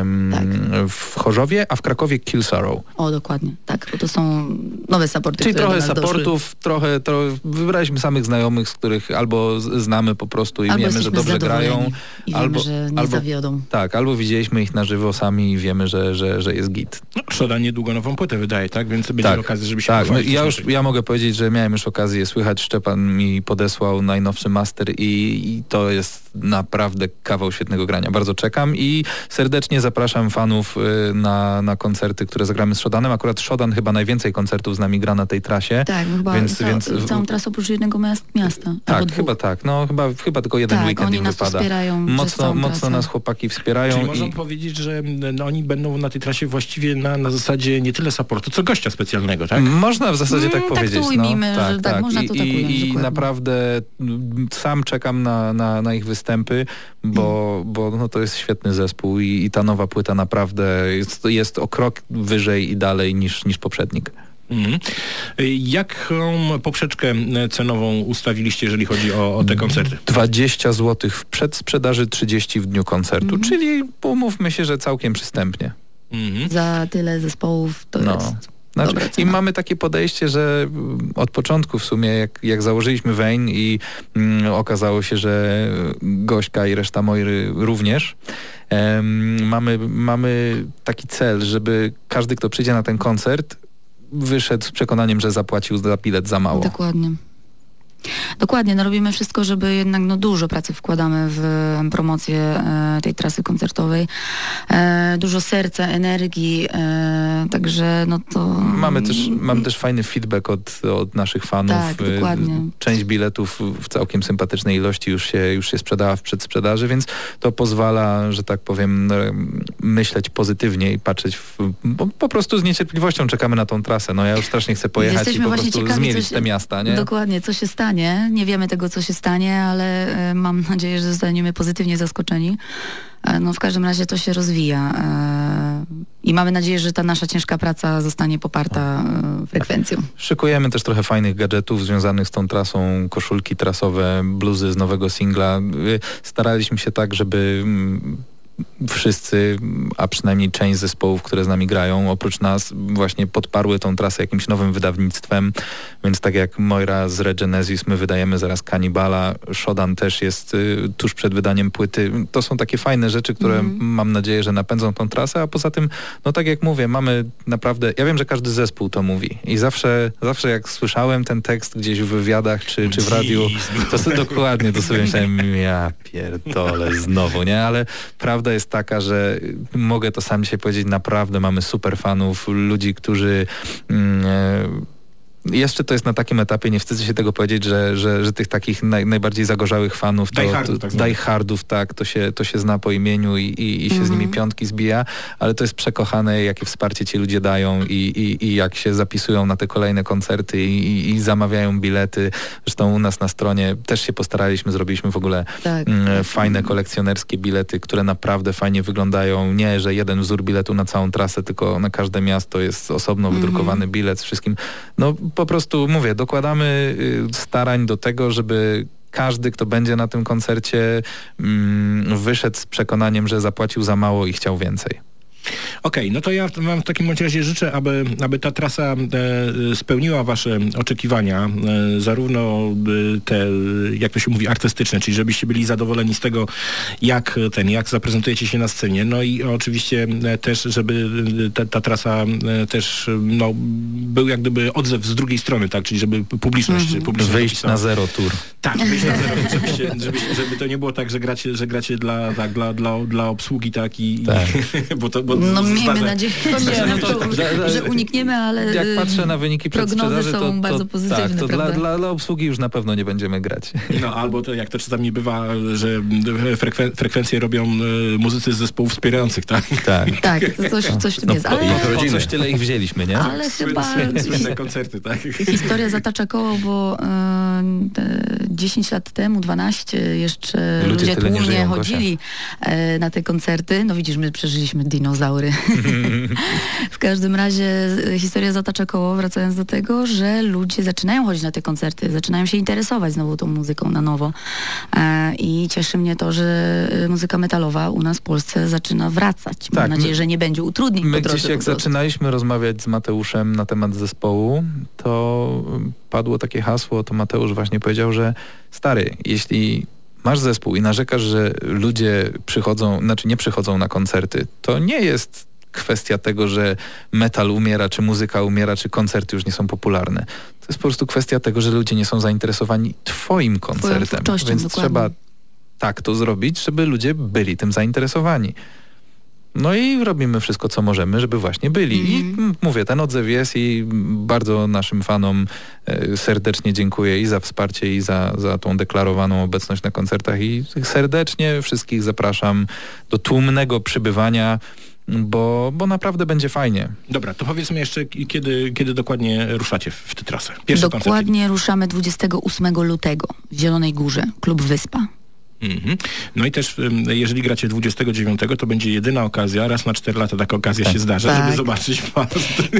em, Tak. w Chorzowie, a w Krakowie Kill Sorrow. O, dokładnie, tak, bo to są nowe supporty, Czyli trochę doszły. supportów, trochę, trochę wybraliśmy samych znajomych, z których albo znamy po prostu i Albo wiemy, że dobrze grają. I wiemy, albo- że nie albo- zawiodą. Tak, albo widzieliśmy ich na żywo sami i wiemy, że, że, że jest git. No, Szoda niedługo nową płytę wydaje, tak? Więc będzie tak, okazja, żeby się tak. No, ja już ja mogę powiedzieć, że miałem już okazję słychać, Szczepan mi podesłał najnowszy master i, i to jest naprawdę kawał świetnego grania. Bardzo czekam i serdecznie zapraszam fanów y, na, na koncerty, które zagramy z Shodanem. Akurat Shodan chyba najwięcej koncertów z nami gra na tej trasie. Tak, chyba Więc- ca- więc- całą trasę oprócz jednego miast, miasta. Tak, chyba tak. No chyba, chyba tylko jeden Tak, weekend oni im nas wypada. wspierają przez Mocno, całą mocno trasę. nas chłopaki wspierają Czyli i można powiedzieć, że no, oni będą na tej trasie właściwie na, na zasadzie nie tyle supportu, co gościa specjalnego, tak? można w zasadzie Mm, tak tak to powiedzieć. ujmijmy, no, że tak, można I, to tak i, ująć, I dokładnie. naprawdę sam czekam na, na, na ich występy, bo, Mm. bo no, to jest świetny zespół i, i ta nowa płyta naprawdę jest, jest o krok wyżej i dalej niż, niż poprzednik. Mhm. Jaką poprzeczkę cenową ustawiliście, jeżeli chodzi o, o te koncerty? 20 zł w przedsprzedaży, 30 w dniu koncertu, Mhm. czyli umówmy się, że całkiem przystępnie. Mhm. Za tyle zespołów to No. jest Znaczy, I mamy takie podejście, że mm, od początku w sumie, jak, jak założyliśmy Wayne i mm, okazało się, że Gośka i reszta Mojry również, em, mamy, mamy taki cel, żeby każdy, kto przyjdzie na ten koncert, wyszedł z przekonaniem, że zapłacił za bilet za mało. Dokładnie. Dokładnie, no robimy wszystko, żeby jednak no, dużo pracy wkładamy w promocję e, tej trasy koncertowej. E, dużo serca, energii, e, także no to... Mamy też, mamy też fajny feedback od, od naszych fanów. Tak, Y, dokładnie. Część biletów w całkiem sympatycznej ilości już się, już się sprzedała w przedsprzedaży, więc to pozwala, że tak powiem, e, myśleć pozytywnie i patrzeć w, po, prostu z niecierpliwością czekamy na tą trasę. No ja już strasznie chcę pojechać Jesteśmy i po prostu ciekawi, zmielić co się- te miasta, nie? Dokładnie, co się stanie. Nie wiemy tego, co się stanie, ale e, mam nadzieję, że zostaniemy pozytywnie zaskoczeni. E, No w każdym razie to się rozwija e, i mamy nadzieję, że ta nasza ciężka praca zostanie poparta frekwencją. Szykujemy też trochę fajnych gadżetów związanych z tą trasą, koszulki trasowe, bluzy z nowego singla. Staraliśmy się tak, żeby mm, wszyscy, a przynajmniej część zespołów, które z nami grają, oprócz nas właśnie podparły tą trasę jakimś nowym wydawnictwem, więc tak jak Moira z Regenesis, my wydajemy zaraz Kanibala, Shodan też jest y, tuż przed wydaniem płyty. To są takie fajne rzeczy, które mam nadzieję, że napędzą tą trasę, a poza tym, no tak jak mówię, mamy naprawdę, ja wiem, że każdy zespół to mówi. I zawsze, zawsze jak słyszałem ten tekst gdzieś w wywiadach czy, czy w radiu, to sobie dokładnie to sobie myślałem, ja pierdolę znowu, nie? Ale prawda jest taka, że mogę to sam dzisiaj powiedzieć, naprawdę mamy super fanów, ludzi, którzy mm, e, jeszcze to jest na takim etapie, nie wstydzę się tego powiedzieć, że, że, że tych takich naj, najbardziej zagorzałych fanów, to, Diehardów, tak diehardów, tak, to się, to się zna po imieniu i, i, i się z nimi piątki zbija, ale to jest przekochane, jakie wsparcie ci ludzie dają i, i, i jak się zapisują na te kolejne koncerty i, i, i zamawiają bilety. Zresztą u nas na stronie też się postaraliśmy, zrobiliśmy w ogóle Tak. mm, fajne kolekcjonerskie bilety, które naprawdę fajnie wyglądają. Nie, że jeden wzór biletu na całą trasę, tylko na każde miasto jest osobno wydrukowany bilet z wszystkim. No po prostu mówię, dokładamy y, starań do tego, żeby każdy, kto będzie na tym koncercie, mm, wyszedł z przekonaniem, że zapłacił za mało i chciał więcej. Okej, no to ja wam w takim razie życzę, aby, aby ta trasa e, spełniła wasze oczekiwania, e, zarówno e, te, jak to się mówi, artystyczne, czyli żebyście byli zadowoleni z tego, jak ten, jak zaprezentujecie się na scenie, no i oczywiście e, też, żeby e, ta, ta trasa e, też, no, był jak gdyby odzew z drugiej strony, tak, czyli żeby publiczność, publiczność Wyjść na zero tour. tak, wyjść na zero, żebyście, żebyście, żeby to nie było tak, że gracie, że gracie dla, tak, dla, dla, dla obsługi, tak, i, Tak. i bo to, bo No miejmy nadzieję, że, no to- że unikniemy, ale Jak y, patrzę na wyniki prognozy są to, to, bardzo pozytywne, tak, to dla, dla, dla obsługi już na pewno nie będziemy grać. No albo to jak to czasami bywa, że frekwen frekwencje robią e, muzycy z zespołów wspierających, tak? Tak. Tak, to coś, coś w tym No, jest, ale, po, po coś tyle ich wzięliśmy, nie? ale chyba Słynne koncerty, tak? historia zatacza koło, bo y, te 10 lat temu, 12 jeszcze Ludzie ludzie, tłumnie chodzili e, na te koncerty. No widzisz, my przeżyliśmy dinozaury. w każdym razie e, historia zatacza koło, wracając do tego, że ludzie zaczynają chodzić na te koncerty, zaczynają się interesować znowu tą muzyką na nowo. E, I cieszy mnie to, że e, muzyka metalowa u nas w Polsce zaczyna wracać. Mam Tak, nadzieję, my- że nie będzie utrudnień My gdzieś jak zaczynaliśmy rozmawiać z Mateuszem na temat zespołu, to padło takie hasło, to Mateusz właśnie powiedział, że stary, jeśli masz zespół i narzekasz, że ludzie przychodzą, znaczy nie przychodzą na koncerty, to nie jest kwestia tego, że metal umiera, czy muzyka umiera, czy koncerty już nie są popularne. To jest po prostu kwestia tego, że ludzie nie są zainteresowani twoim koncertem. Więc dokładnie. trzeba tak to zrobić, żeby ludzie byli tym zainteresowani. No i robimy wszystko, co możemy, żeby właśnie byli. I mm, mówię, ten odzew jest i bardzo naszym fanom e, serdecznie dziękuję i za wsparcie, i za, za tą deklarowaną obecność na koncertach. I serdecznie wszystkich zapraszam do tłumnego przybywania, bo, bo naprawdę będzie fajnie. Dobra, to powiedzmy jeszcze, kiedy, kiedy dokładnie ruszacie w, w tę trasę? Pierwszy koncert. Dokładnie ruszamy 28 lutego w Zielonej Górze, klub Wyspa. Mhm. No i też, jeżeli gracie 29, to będzie jedyna okazja, raz na 4 lata taka okazja się zdarza, Tak. żeby zobaczyć was.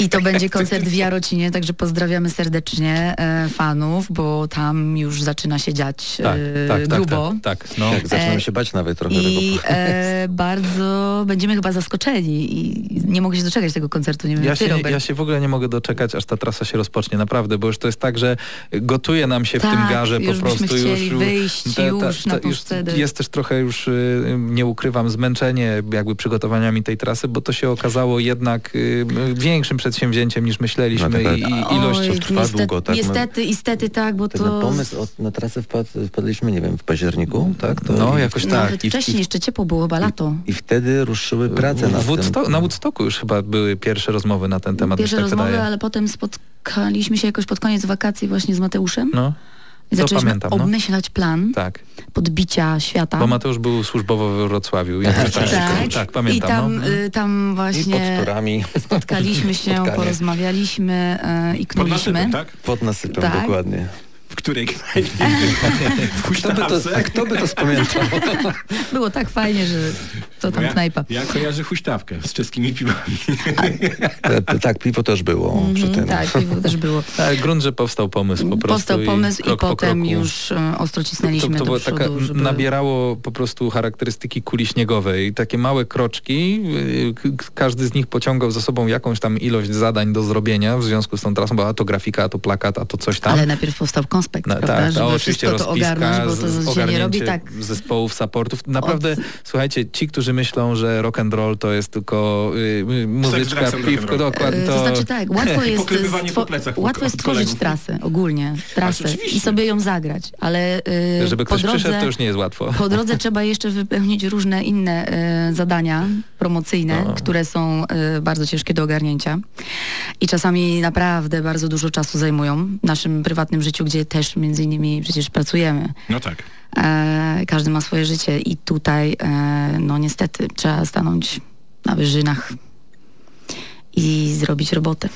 I to będzie koncert w Jarocinie, także pozdrawiamy serdecznie e, fanów, bo tam już zaczyna się dziać Tak, e, tak, tak, grubo. tak, tak, no. Tak, zaczynam E, się bać nawet trochę I tego. e, bardzo będziemy chyba zaskoczeni i nie mogę się doczekać tego koncertu. Nie wiem, Ja jak ty, się, Robert. ja się w ogóle nie mogę doczekać, aż ta trasa się rozpocznie, naprawdę, bo już to jest tak, że gotuje nam się w tym Tak, garze po już prostu. już, wyjść już na tą już, scenę. jest też trochę już, y, nie ukrywam, zmęczenie jakby przygotowaniami tej trasy, bo to się okazało jednak y, większym przedsięwzięciem niż myśleliśmy No tak, i, ale- i ilość... Oj, trwa niestety, długo, tak? No- Niestety, niestety tak, bo Ten to... pomysł od, na trasę wpadł, wpadliśmy, nie wiem, w październiku, tak? To No, i, jakoś No, tak. Nawet I- wcześniej, i- jeszcze ciepło było, chyba lato. I wtedy ruszyły prace nad w Woodsto- tym. na Woodstocku już chyba były pierwsze rozmowy na ten temat, Pierwsze tak rozmowy, wydaje. ale potem spotkaliśmy się jakoś pod koniec wakacji właśnie z Mateuszem No, i zaczęliśmy pamiętam, no. obmyślać plan tak. podbicia świata. Bo Mateusz był służbowo we Wrocławiu. Ja tak, tak, tak, I pamiętam. tam, no. y, tam I pod właśnie torami, spotkaliśmy się, Spotkanie. porozmawialiśmy y, i Pod knuliśmy. nasypem, tak? pod nasypem, Tak. dokładnie. W której knajpie? Kto by, to, a kto by to spamiętał? Było tak fajnie, że to tam ja, knajpa. ja kojarzę huśtawkę z czeskimi piwami. E, tak, piwo też było przy tym. Tak, piwo też było. Tak, grunt, że powstał pomysł po prostu. Powstał pomysł i, krok po potem kroku. już e, ostro cisnęliśmy to, to do przodu, taka, żeby... nabierało po prostu charakterystyki kuli śniegowej. Takie małe kroczki, k- każdy z nich pociągał za sobą jakąś tam ilość zadań do zrobienia w związku z tą trasą, bo a to grafika, a to plakat, a to coś tam. Ale najpierw powstał konspekt, No, prawda? tak, żeby oczywiście wszystko to ogarnąć, bo to z- się nie robi tak. zespołów, supportów. Naprawdę, słuchajcie, ci, którzy myślą, że rock and roll to jest tylko y, y, muzyczka, piwko, dokładnie E, to... To znaczy tak, łatwo jest, stwo- plecach łatwo jest od stworzyć trasę, ogólnie, trasę oczywiście. i sobie ją zagrać, ale e, Żeby po ktoś drodze, przyszedł, to już nie jest łatwo. po drodze trzeba jeszcze wypełnić różne inne e, zadania promocyjne, No. które są e, bardzo ciężkie do ogarnięcia i czasami naprawdę bardzo dużo czasu zajmują w naszym prywatnym życiu, gdzie też między innymi przecież pracujemy. No tak. E, każdy ma swoje życie i tutaj e, no niestety trzeba stanąć na wyżynach i zrobić robotę.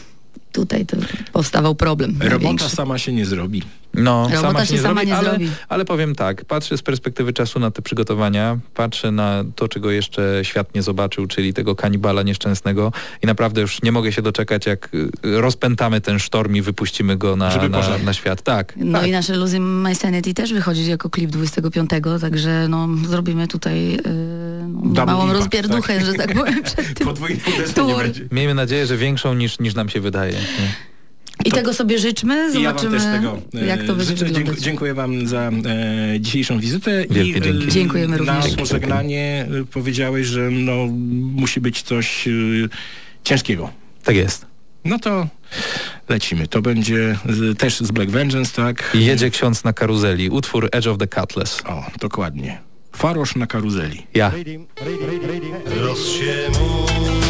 Tutaj to powstawał problem. Robota największy. sama się nie zrobi. No, Robota sama się się nie sama zrobi, nie ale, zrobi. ale powiem tak, patrzę z perspektywy czasu na te przygotowania, patrzę na to, czego jeszcze świat nie zobaczył, czyli tego kanibala nieszczęsnego i naprawdę już nie mogę się doczekać, jak y, rozpętamy ten sztorm i wypuścimy go na, Żeby na, na świat. Tak, No tak. i nasze Losing My Sanity też wychodzi jako klip 25, także no, zrobimy tutaj Double małą impact, rozpierduchę, tak? że tak powiem, przed tym. Podwójne uderzenie. Miejmy nadzieję, że większą niż, niż nam się wydaje. I To- tego sobie życzmy, ja zobaczymy też tego e, jak to będzie życzę. Dziękuję, dziękuję wam za e, dzisiejszą wizytę. Wielkie I, dzięki. e, Dziękujemy Na również. pożegnanie e, powiedziałeś, że no, musi być coś e, ciężkiego. Tak jest. No to lecimy. To będzie z, też z Black Vengeance, tak? Jedzie ksiądz na karuzeli, utwór Edge of the Cutlass. O, dokładnie. Farosz na karuzeli. Ja. Los się musi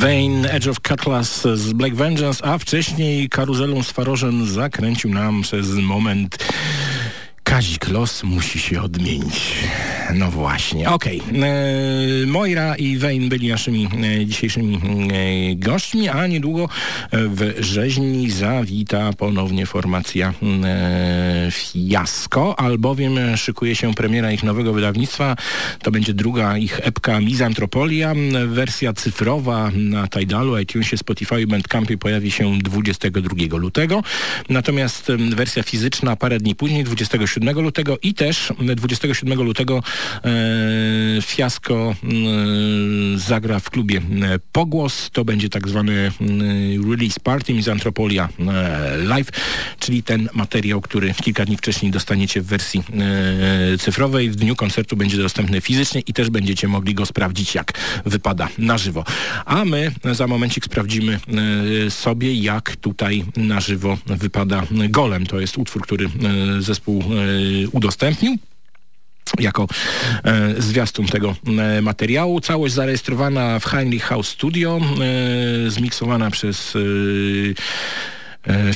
Vane Edge of Cutlass z Black Vengeance, a wcześniej karuzelą z Farożem zakręcił nam przez moment Kazik los musi się odmienić. No właśnie, okej. Okay. Moira i Wayne byli naszymi e, dzisiejszymi e, gośćmi, a niedługo w rzeźni zawita ponownie formacja e, Fiasko, albowiem szykuje się premiera ich nowego wydawnictwa. To będzie druga ich epka Mizantropolia. Wersja cyfrowa na Tidalu, iTunesie, Spotify, Bandcampie pojawi się 22 lutego. Natomiast wersja fizyczna parę dni później, 27 lutego i też 27 lutego e, Fiasko e, zagra w klubie e, Pogłos. To będzie tak zwany e, release party Mizantropolia e, live, czyli ten materiał, który kilka dni wcześniej dostaniecie w wersji e, cyfrowej. W dniu koncertu będzie dostępny fizycznie i też będziecie mogli go sprawdzić, jak wypada na żywo. A my za momencik sprawdzimy sobie, jak tutaj na żywo wypada Golem. To jest utwór, który zespół udostępnił jako e, zwiastun tego e, materiału. Całość zarejestrowana w Heinrich House Studio, e, zmiksowana przez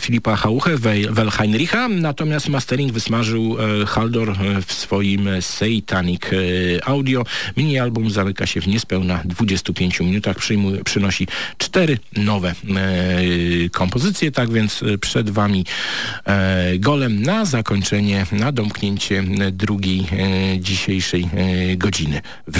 Filipa Hauche, Heinricha, natomiast mastering wysmażył Haldor w swoim Satanic Audio. Mini album zamyka się w niespełna 25 minutach, przynosi cztery nowe kompozycje, tak więc przed Wami golem na zakończenie, na domknięcie drugiej dzisiejszej godziny w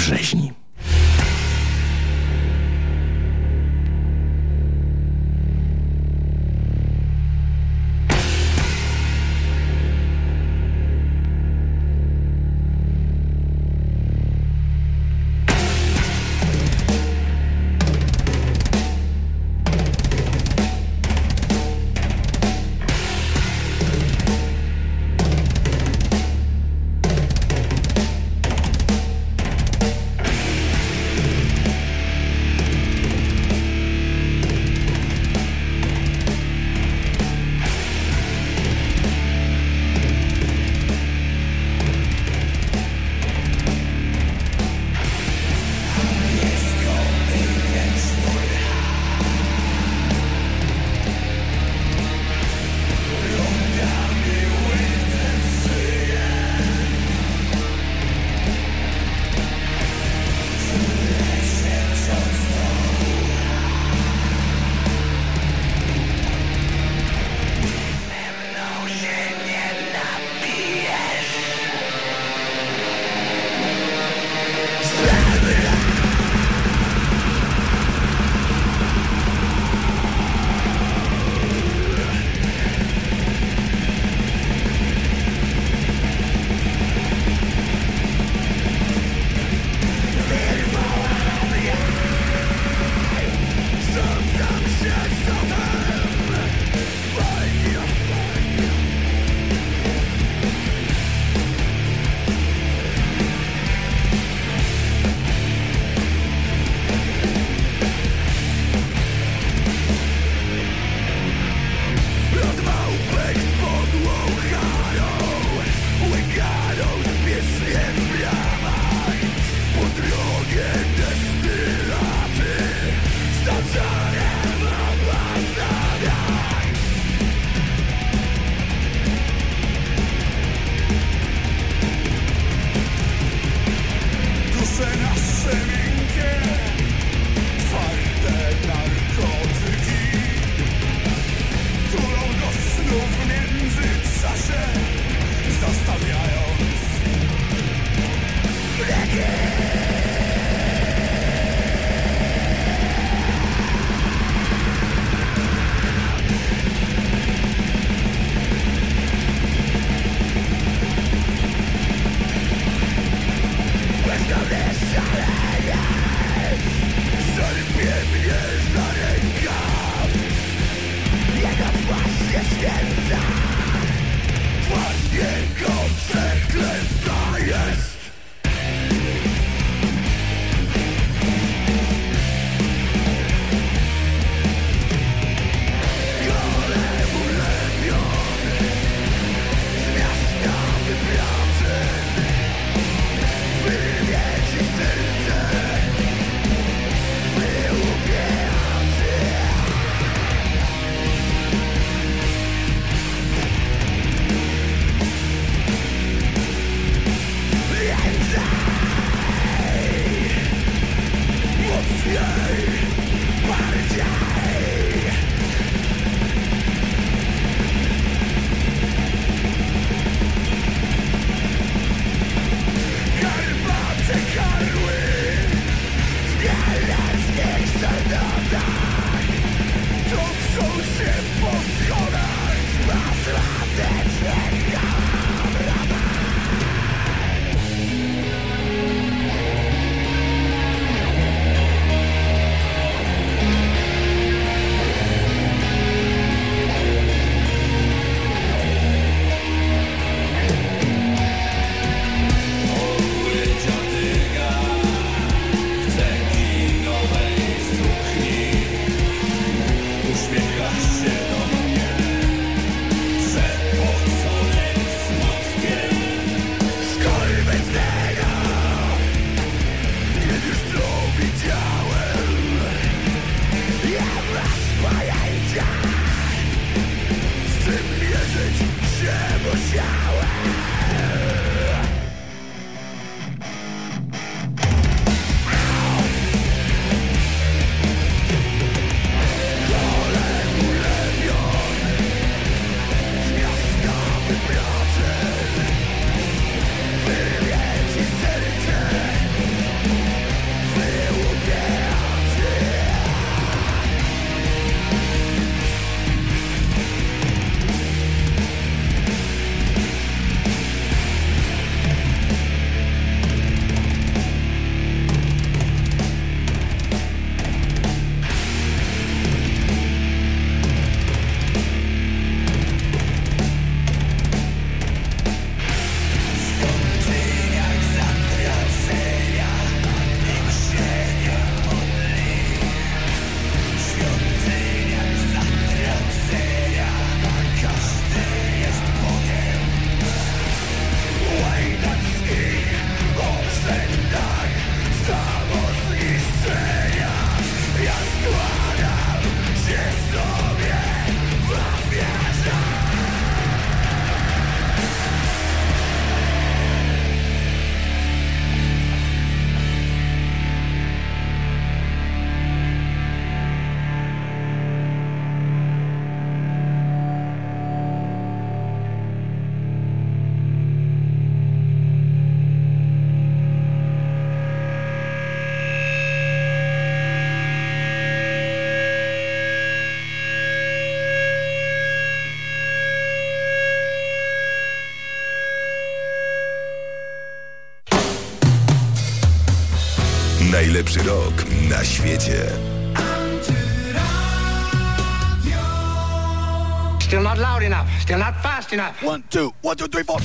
enough. One, two, one, two, three, four.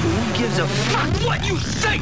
Who gives a fuck what you say?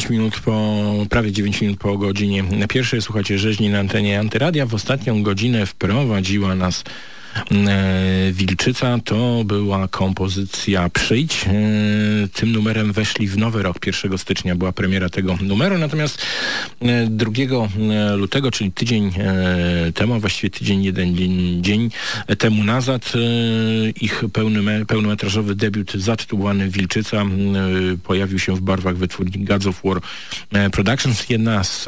9 minut po, prawie 9 minut po godzinie pierwszej. Słuchacie rzeźni na antenie Antyradia. W ostatnią godzinę wprowadziła nas e, Wilczyca to była kompozycja Przyjdź. E, Tym numerem weszli w nowy rok. 1 stycznia była premiera tego numeru, natomiast 2 e, lutego, czyli tydzień e, temu, właściwie tydzień, jeden dzień, dzień temu nazad, e, ich pełny, me- pełnometrażowy debiut zatytułowany Wilczyca pojawił się w barwach wytwórni Gods of War Productions. Jedna z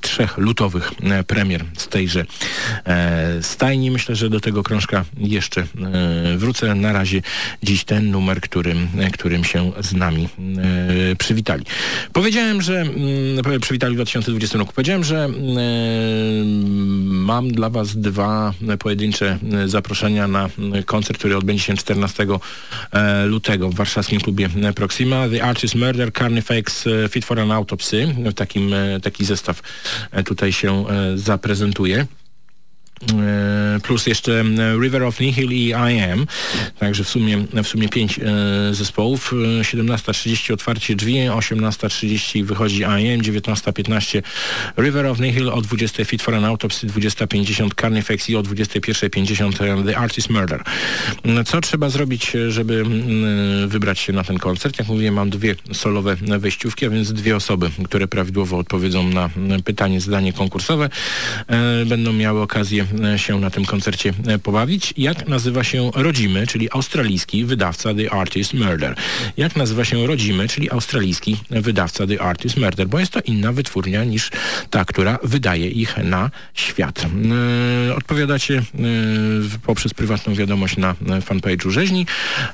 trzech lutowych premier z tejże stajni. Myślę, że do tego krążka jeszcze wrócę. Na razie dziś ten numer, którym, którym się z nami przywitali. Powiedziałem, że mm, przywitali w 2020 roku. Powiedziałem, że mm, mam dla Was dwa pojedyncze e, zaproszenia na e, koncert, który odbędzie się 14 e, lutego w warszawskim klubie e, Proxima. The Artist Murder, Carnifex, e, Fit for an Autopsy. Takim, e, taki zestaw e, tutaj się e, zaprezentuje. E, plus jeszcze e, River of Nihil i I Am, także w sumie, w sumie pięć e, zespołów. E, 17.30 otwarcie drzwi, 18.30 wychodzi I Am, 19.15 River of Nihil, o 20.00 Fit for an Autopsy, 20.50 Carnifex. I o 21.50 The Artist Murder. E, Co trzeba zrobić, e, żeby mm, wybrać się na ten koncert? Jak mówiłem, mam dwie solowe wejściówki, a więc dwie osoby, które prawidłowo odpowiedzą na mm, pytanie, zadanie konkursowe, e, będą miały okazję e, się na tym koncercie e, pobawić. Jak nazywa się rodzimy, czyli australijski wydawca The Artist Murder? Jak nazywa się rodzimy, czyli australijski wydawca The Artist Murder? Bo jest to inna wytwórnia niż ta, która wydaje ich na świat. E, Odpowiadacie e, poprzez prywatną wiadomość na fanpage'u rzeźni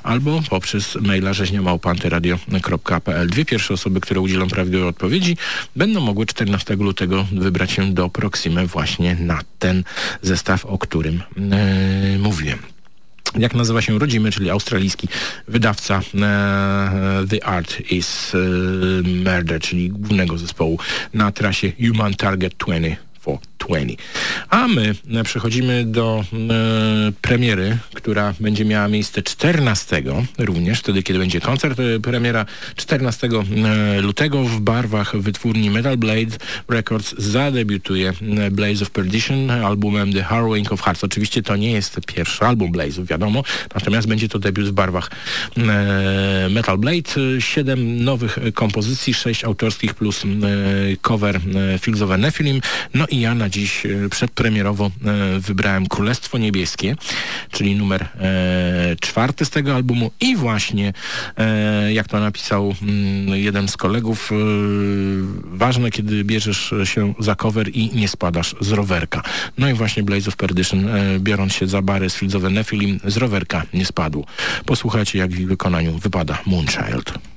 albo poprzez maila rzeźniamałpantyradio.pl. Dwie pierwsze osoby, które udzielą prawidłowej odpowiedzi będą mogły 14 lutego wybrać się do Proximy właśnie na ten zestaw, o którym e, mówiłem. Jak nazywa się rodzimy, czyli australijski wydawca e, The Art is e, Murder, czyli głównego zespołu na trasie Human Target 20 for 20. A my e, przechodzimy do e, premiery, która będzie miała miejsce 14 również, wtedy kiedy będzie koncert. E, Premiera 14 e, lutego w barwach wytwórni Metal Blade Records zadebiutuje Blaze of Perdition albumem The Harrowing of Hearts. Oczywiście to nie jest pierwszy album Blaze'ów, wiadomo, natomiast będzie to debiut w barwach e, Metal Blade. Siedem nowych kompozycji, sześć autorskich plus cover Fields of Nephilim. No i ja dziś e, przedpremierowo e, wybrałem Królestwo Niebieskie, czyli numer e, czwarty z tego albumu i właśnie, jak to napisał mm, jeden z kolegów, ważne, kiedy bierzesz się za cover i nie spadasz z rowerka. No i właśnie Blaze of Perdition, biorąc się za bary z Fields of z rowerka nie spadł. Posłuchajcie, jak w wykonaniu wypada Moonchild.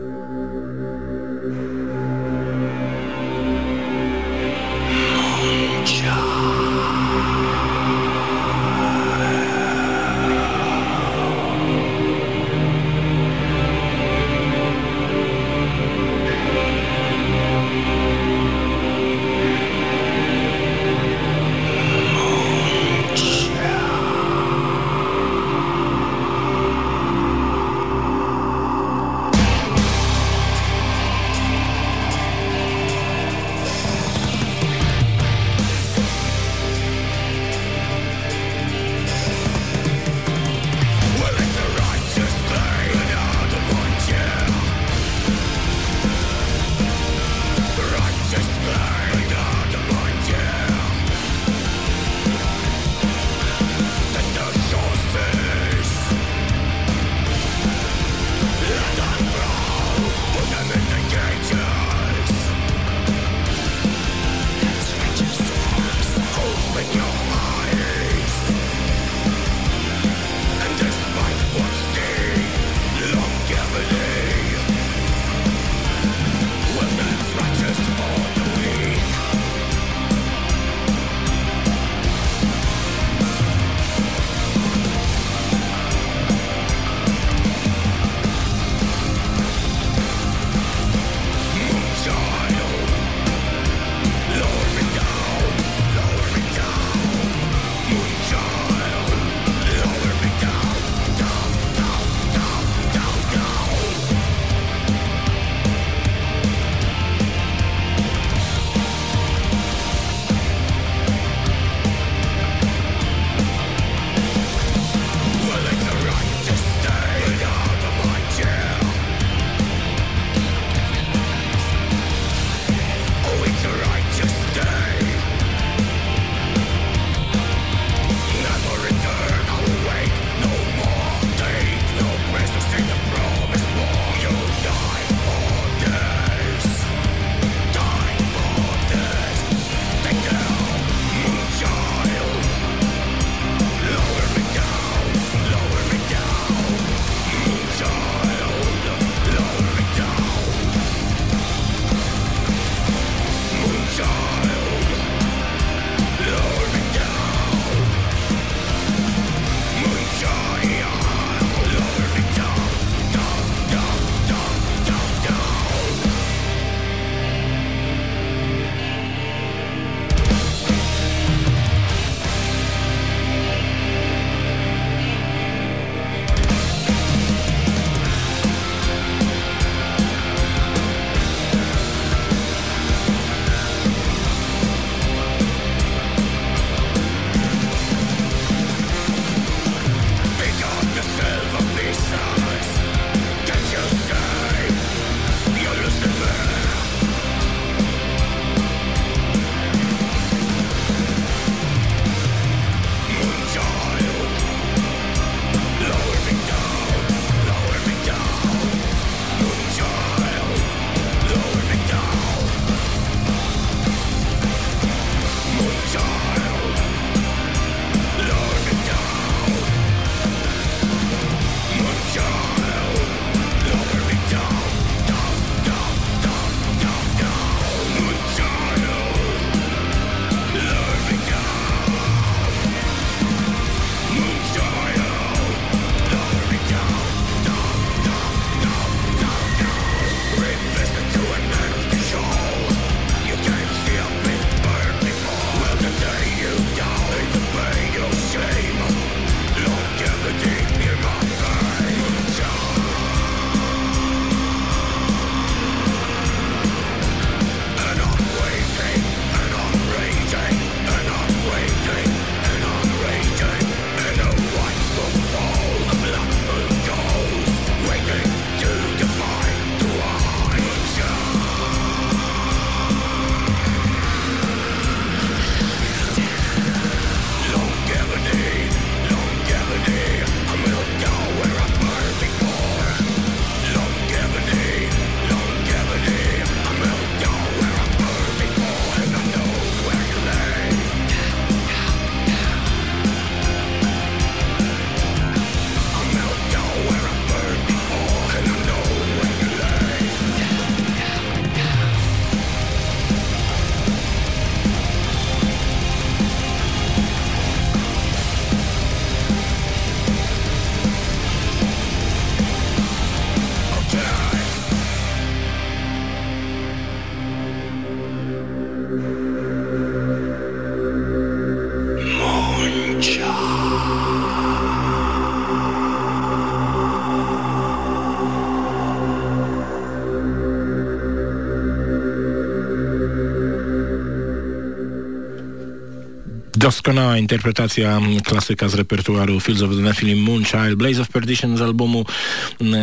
Doskonała interpretacja klasyka z repertuaru Fields of the Nephilim Moonchild, Blaze of Perdition z albumu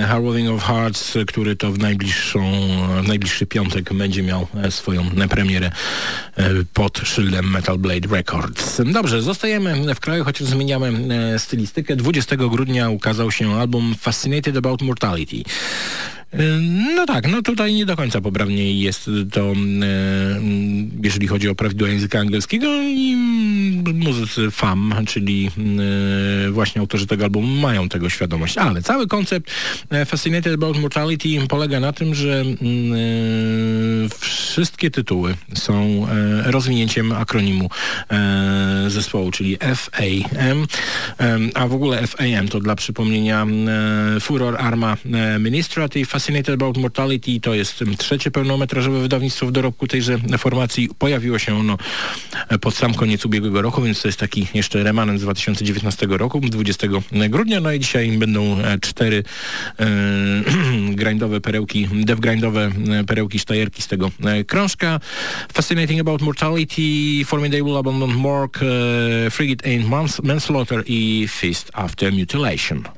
Harrowing of Hearts, który to w, najbliższą, w najbliższy piątek będzie miał e, swoją premierę e, pod szyldem Metal Blade Records. Dobrze, zostajemy w kraju, chociaż zmieniamy e, stylistykę. 20 grudnia ukazał się album Fascinated About Mortality. No tak, no tutaj nie do końca poprawnie jest to, jeżeli chodzi o prawidłowe języka angielskiego i muzycy FAM, czyli właśnie autorzy tego albumu mają tego świadomość, ale cały koncept Fascinated About Mortality polega na tym, że wszystkie tytuły są rozwinięciem akronimu zespołu, czyli FAM, a w ogóle FAM to dla przypomnienia Furor Arma Ministrative Fascinated About Mortality to jest trzecie pełnometrażowe wydawnictwo w dorobku tejże formacji. Pojawiło się ono pod sam koniec ubiegłego roku, więc to jest taki jeszcze remanent z 2019 roku, 20 grudnia. No i dzisiaj będą cztery e, grindowe perełki, dev grindowe perełki sztajerki z tego krążka. Fascinating About Mortality, Formidable Abandoned e, Frigate Ain't Manslaughter i Fist After Mutilation.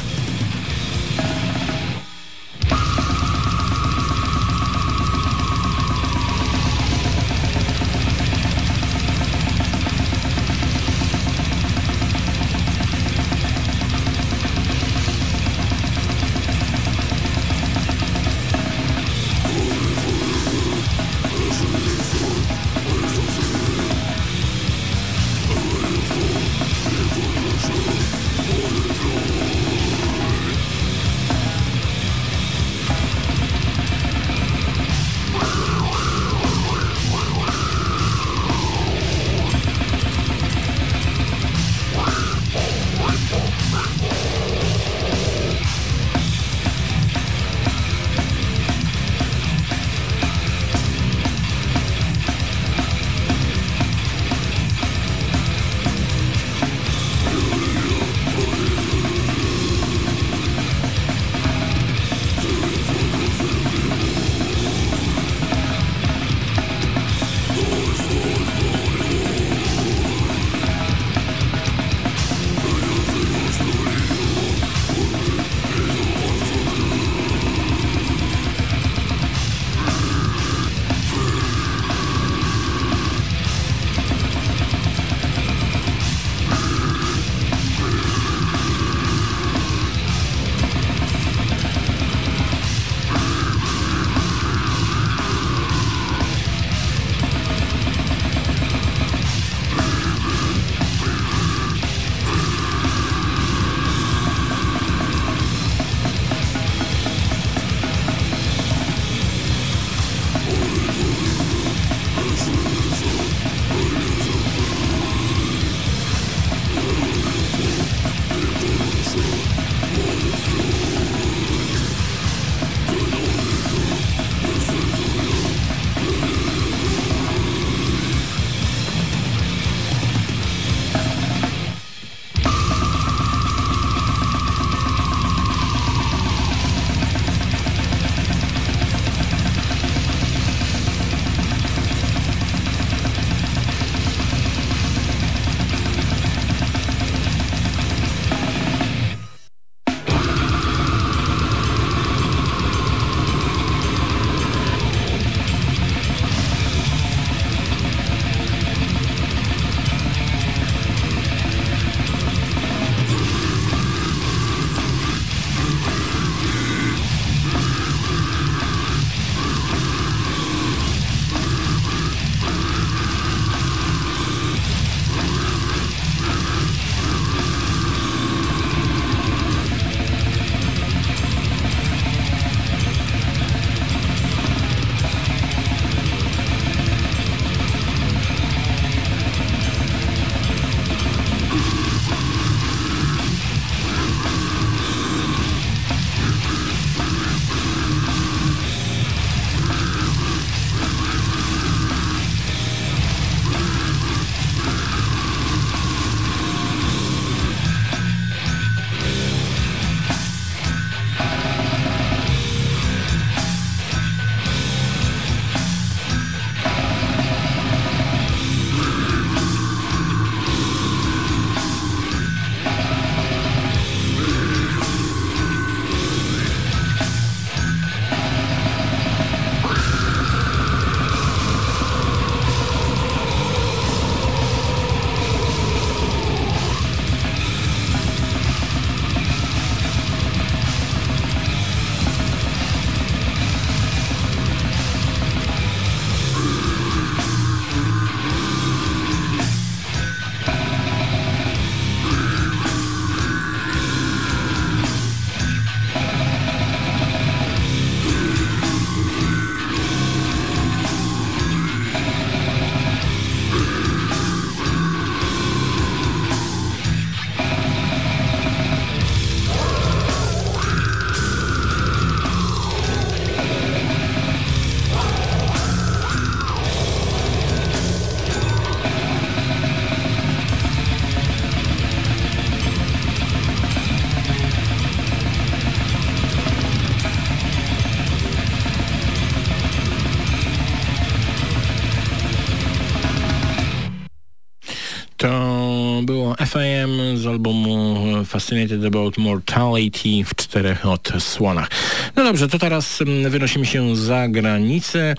Albumu Fascinated About Mortality w czterech odsłonach. No dobrze, to teraz mm, wynosimy się za granicę.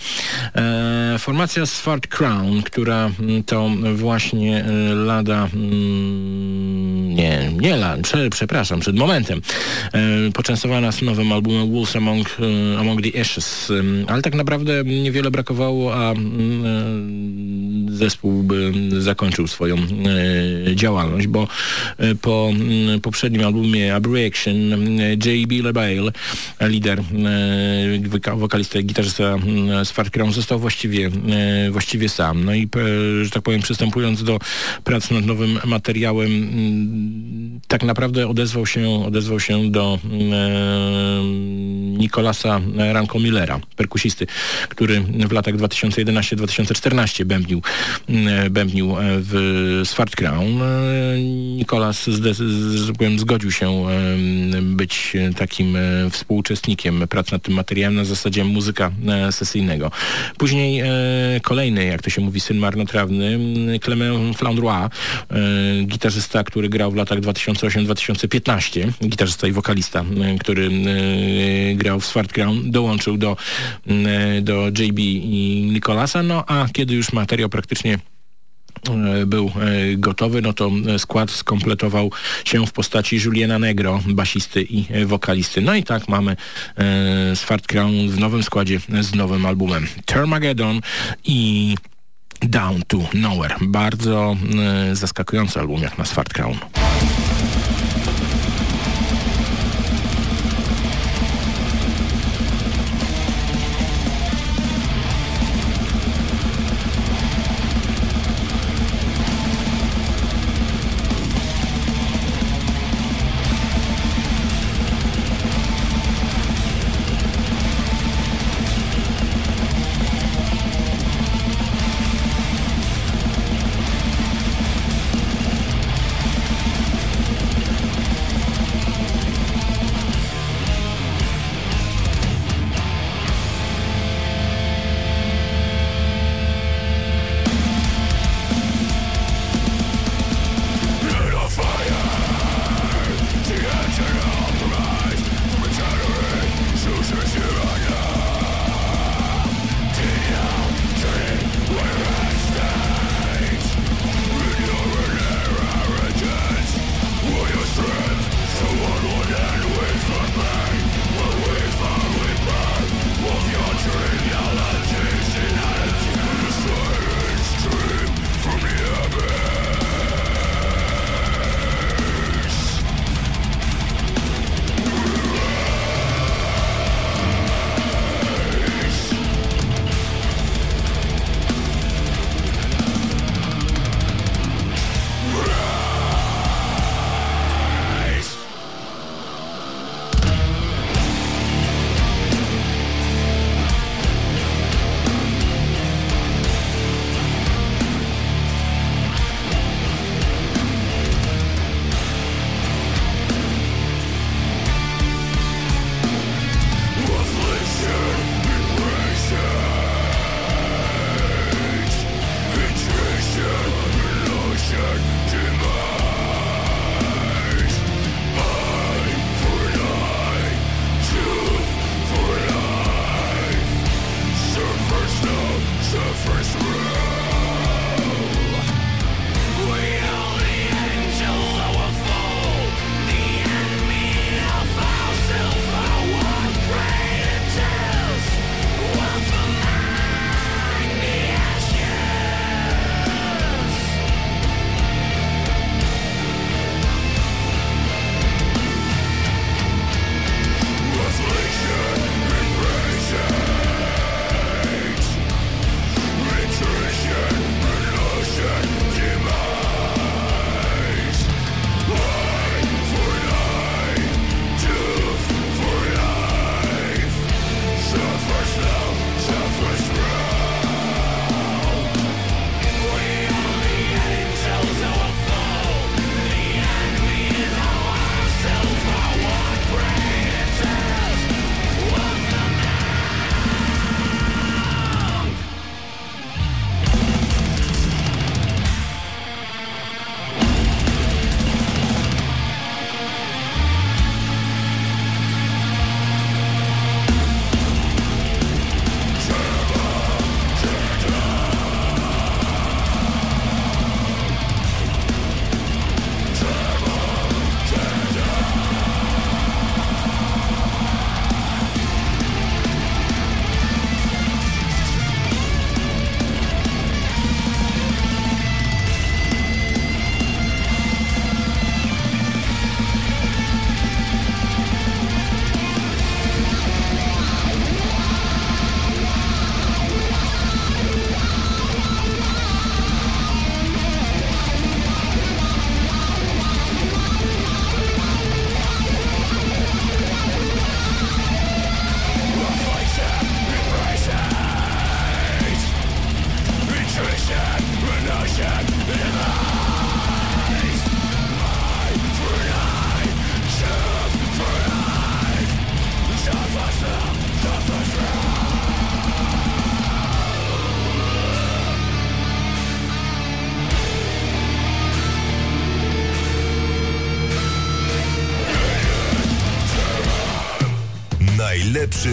E, formacja Swart Crown, która mm, to właśnie e, lada mm, nie, nie la, prze, przepraszam, przed momentem e, poczęstowała nas nowym albumem Wolves Among, e, Among the Ashes, e, ale tak naprawdę niewiele brakowało, a mm, zespół by zakończył swoją e, działalność, bo e, po mm, poprzednim albumie Aberration e, J.B. LaBelle, lider, woka- wokalista gitarzysta mm, z Fart Crown został właściwie, właściwie sam. No i, że tak powiem, przystępując do prac nad nowym materiałem, mm, tak naprawdę odezwał się, odezwał się do mm, Nikolasa Ranko Millera, perkusisty, który w latach 2011-2014 bębnił, mm, bębnił e, w Swart Crown. E, Nikolas tak zgodził się być takim e, współuczestnikiem prac nad tym materiałem na zasadzie muzyka e, sesyjnego. Później e, kolejny, jak to się mówi, syn marnotrawny, Clement Flandrois, e, gitarzysta, który grał w latach 2008-2015, gitarzysta i wokalista, e, który e, grał w Swart Crown, dołączył do, m, e, do JB i Nikolasa, no a kiedy już materiał praktycznie e, był e, gotowy, no to skład skompletował się w postaci Juliana Negro, basisty i wokalisty. No i tak mamy Swart Crown w nowym składzie z nowym albumem Termageddon i Down to Nowhere. Bardzo zaskakujący album jak na Swart Crown.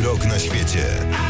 Rok na świecie.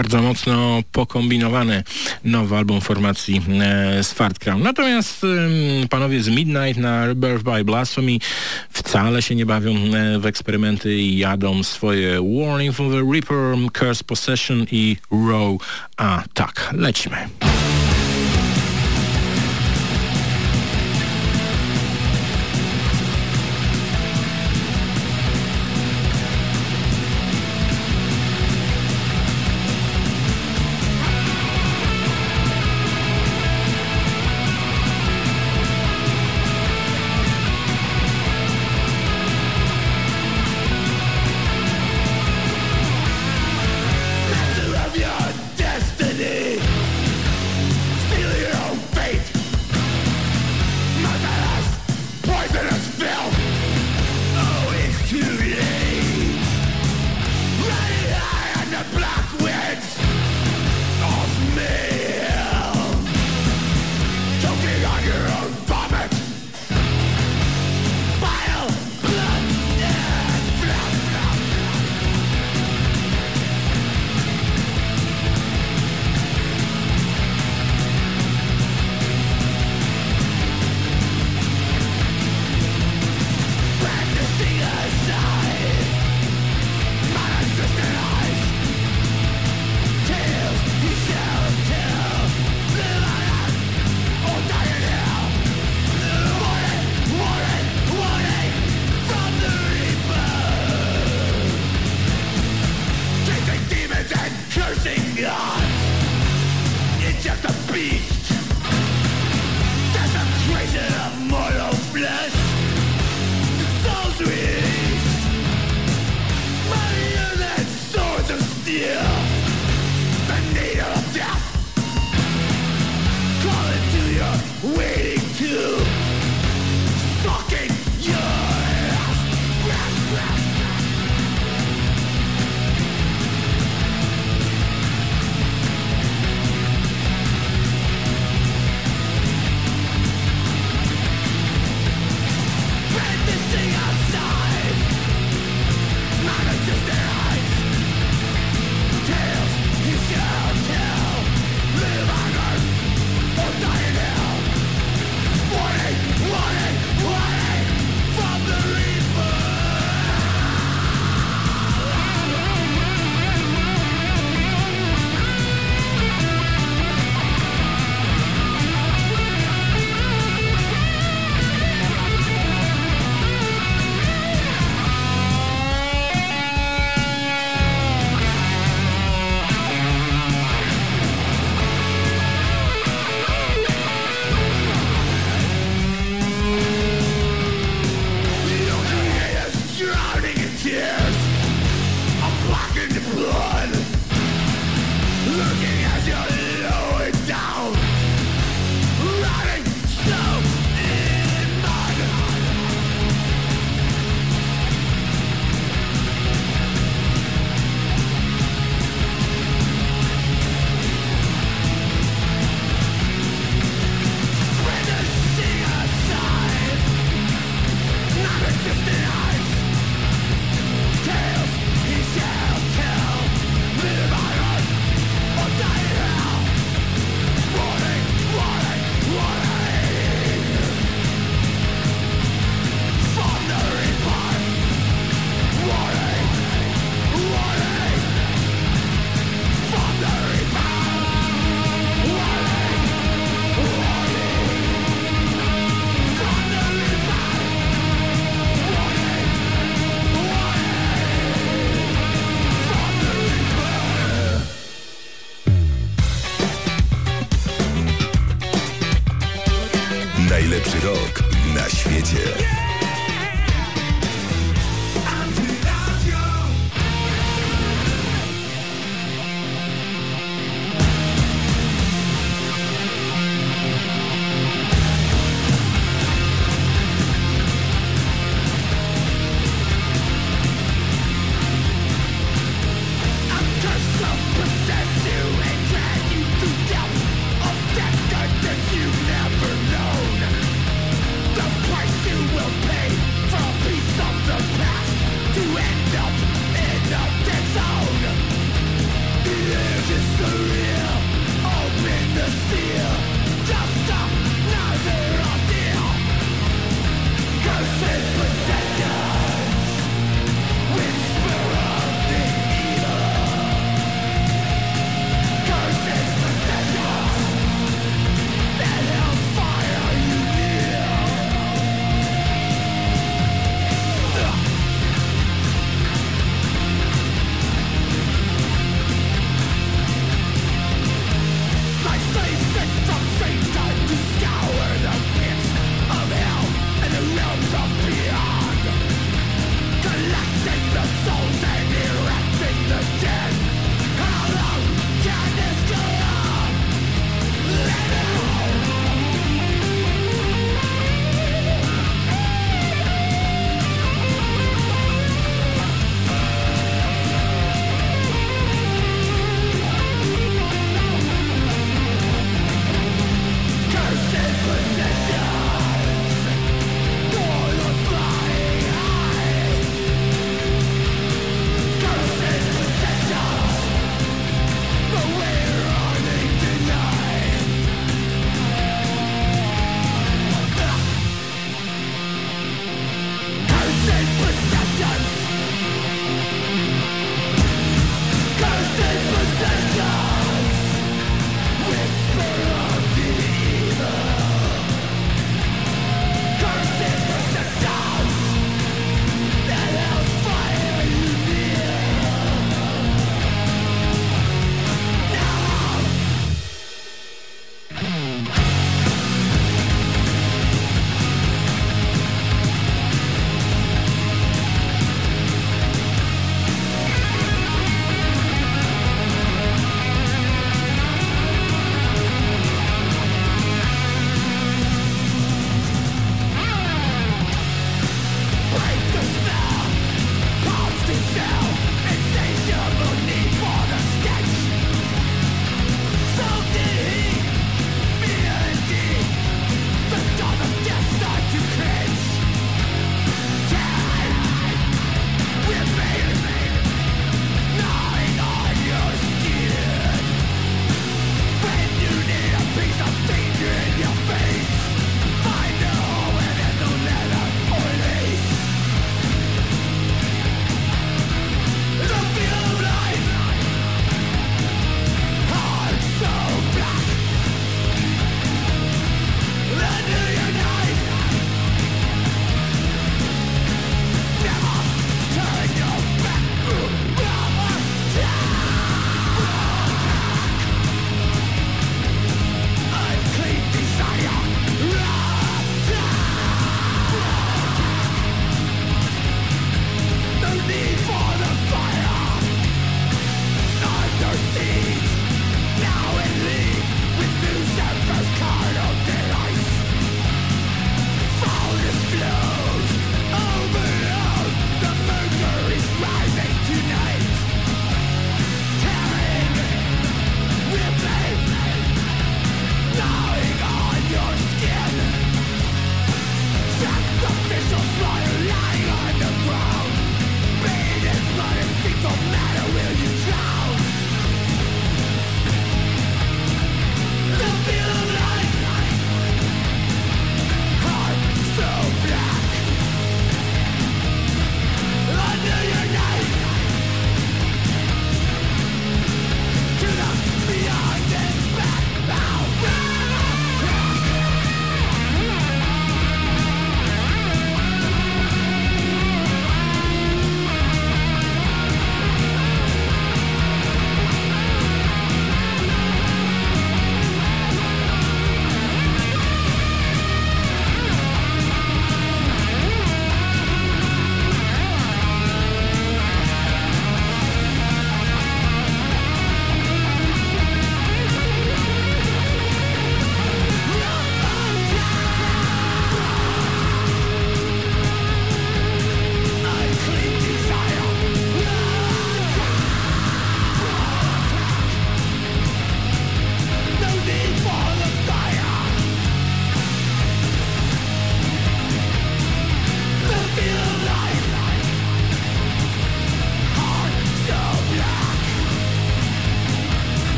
Bardzo mocno pokombinowany nowy album formacji e, Crown. Natomiast e, panowie z Midnight na Birth by Blasphemy wcale się nie bawią e, w eksperymenty i jadą swoje Warning from the Reaper, Curse Possession i Row. A tak, lecimy.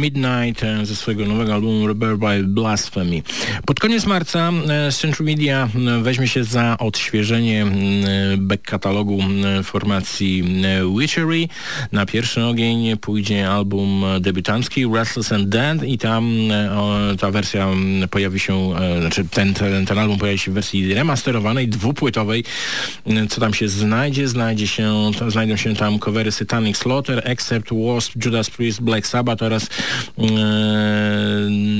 Midnight ze swojego nowego albumu Rebel by Blasphemy. Pod koniec marca e, Central Media e, weźmie się za odświeżenie back katalogu formacji Witchery. Na pierwszy ogień pójdzie album debiutancki Restless and Dead i tam ta wersja pojawi się, znaczy ten, ten, ten album pojawi się w wersji remasterowanej, dwupłytowej. Co tam się znajdzie? Znajdzie się, znajdą się tam covery Satanic Slaughter, Except Wasp, Judas Priest, Black Sabbath oraz e,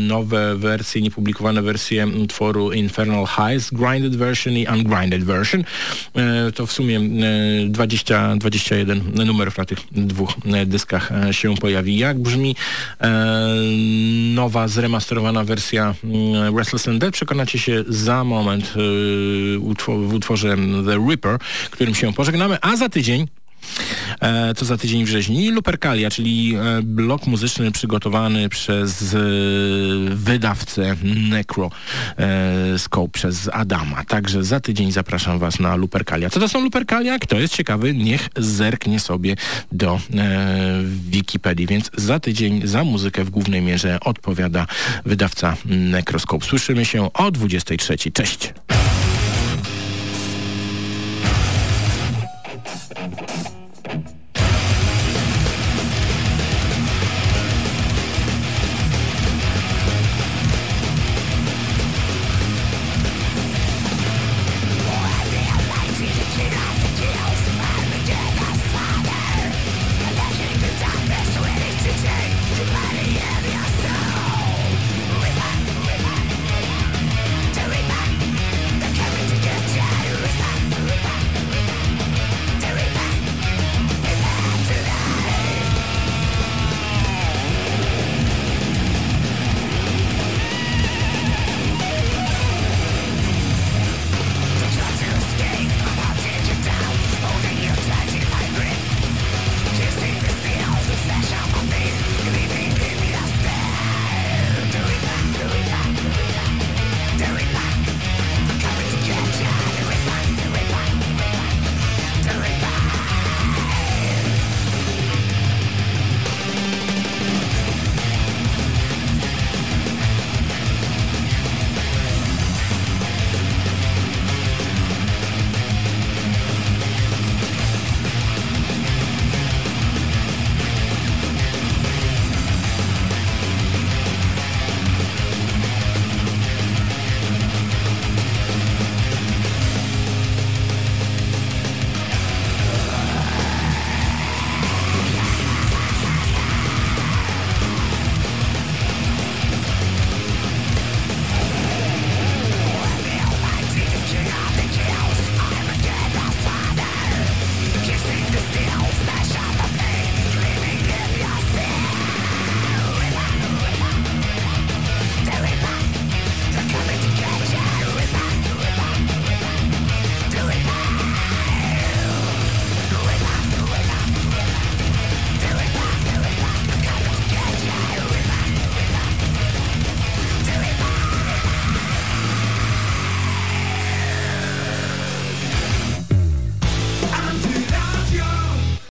nowe wersje, niepublikowane wersje utworu Infernal Highs, Grinded Version i Ungrinded Version. E, to w sumie 20, 21 numerów na tych dwóch dyskach się pojawi. Jak brzmi nowa, zremasterowana wersja Restless and Dead? Przekonacie się za moment w utworze The Ripper, którym się pożegnamy, a za tydzień E, co za tydzień wrześni. Lupercalia, czyli e, blok muzyczny przygotowany przez e, wydawcę Necro Scope przez Adama. Także za tydzień zapraszam Was na Lupercalia. Co to są Lupercalia? Kto jest ciekawy, niech zerknie sobie do Wikipedii. Więc za tydzień za muzykę w głównej mierze odpowiada wydawca Necroscope. Słyszymy się o 23. Cześć!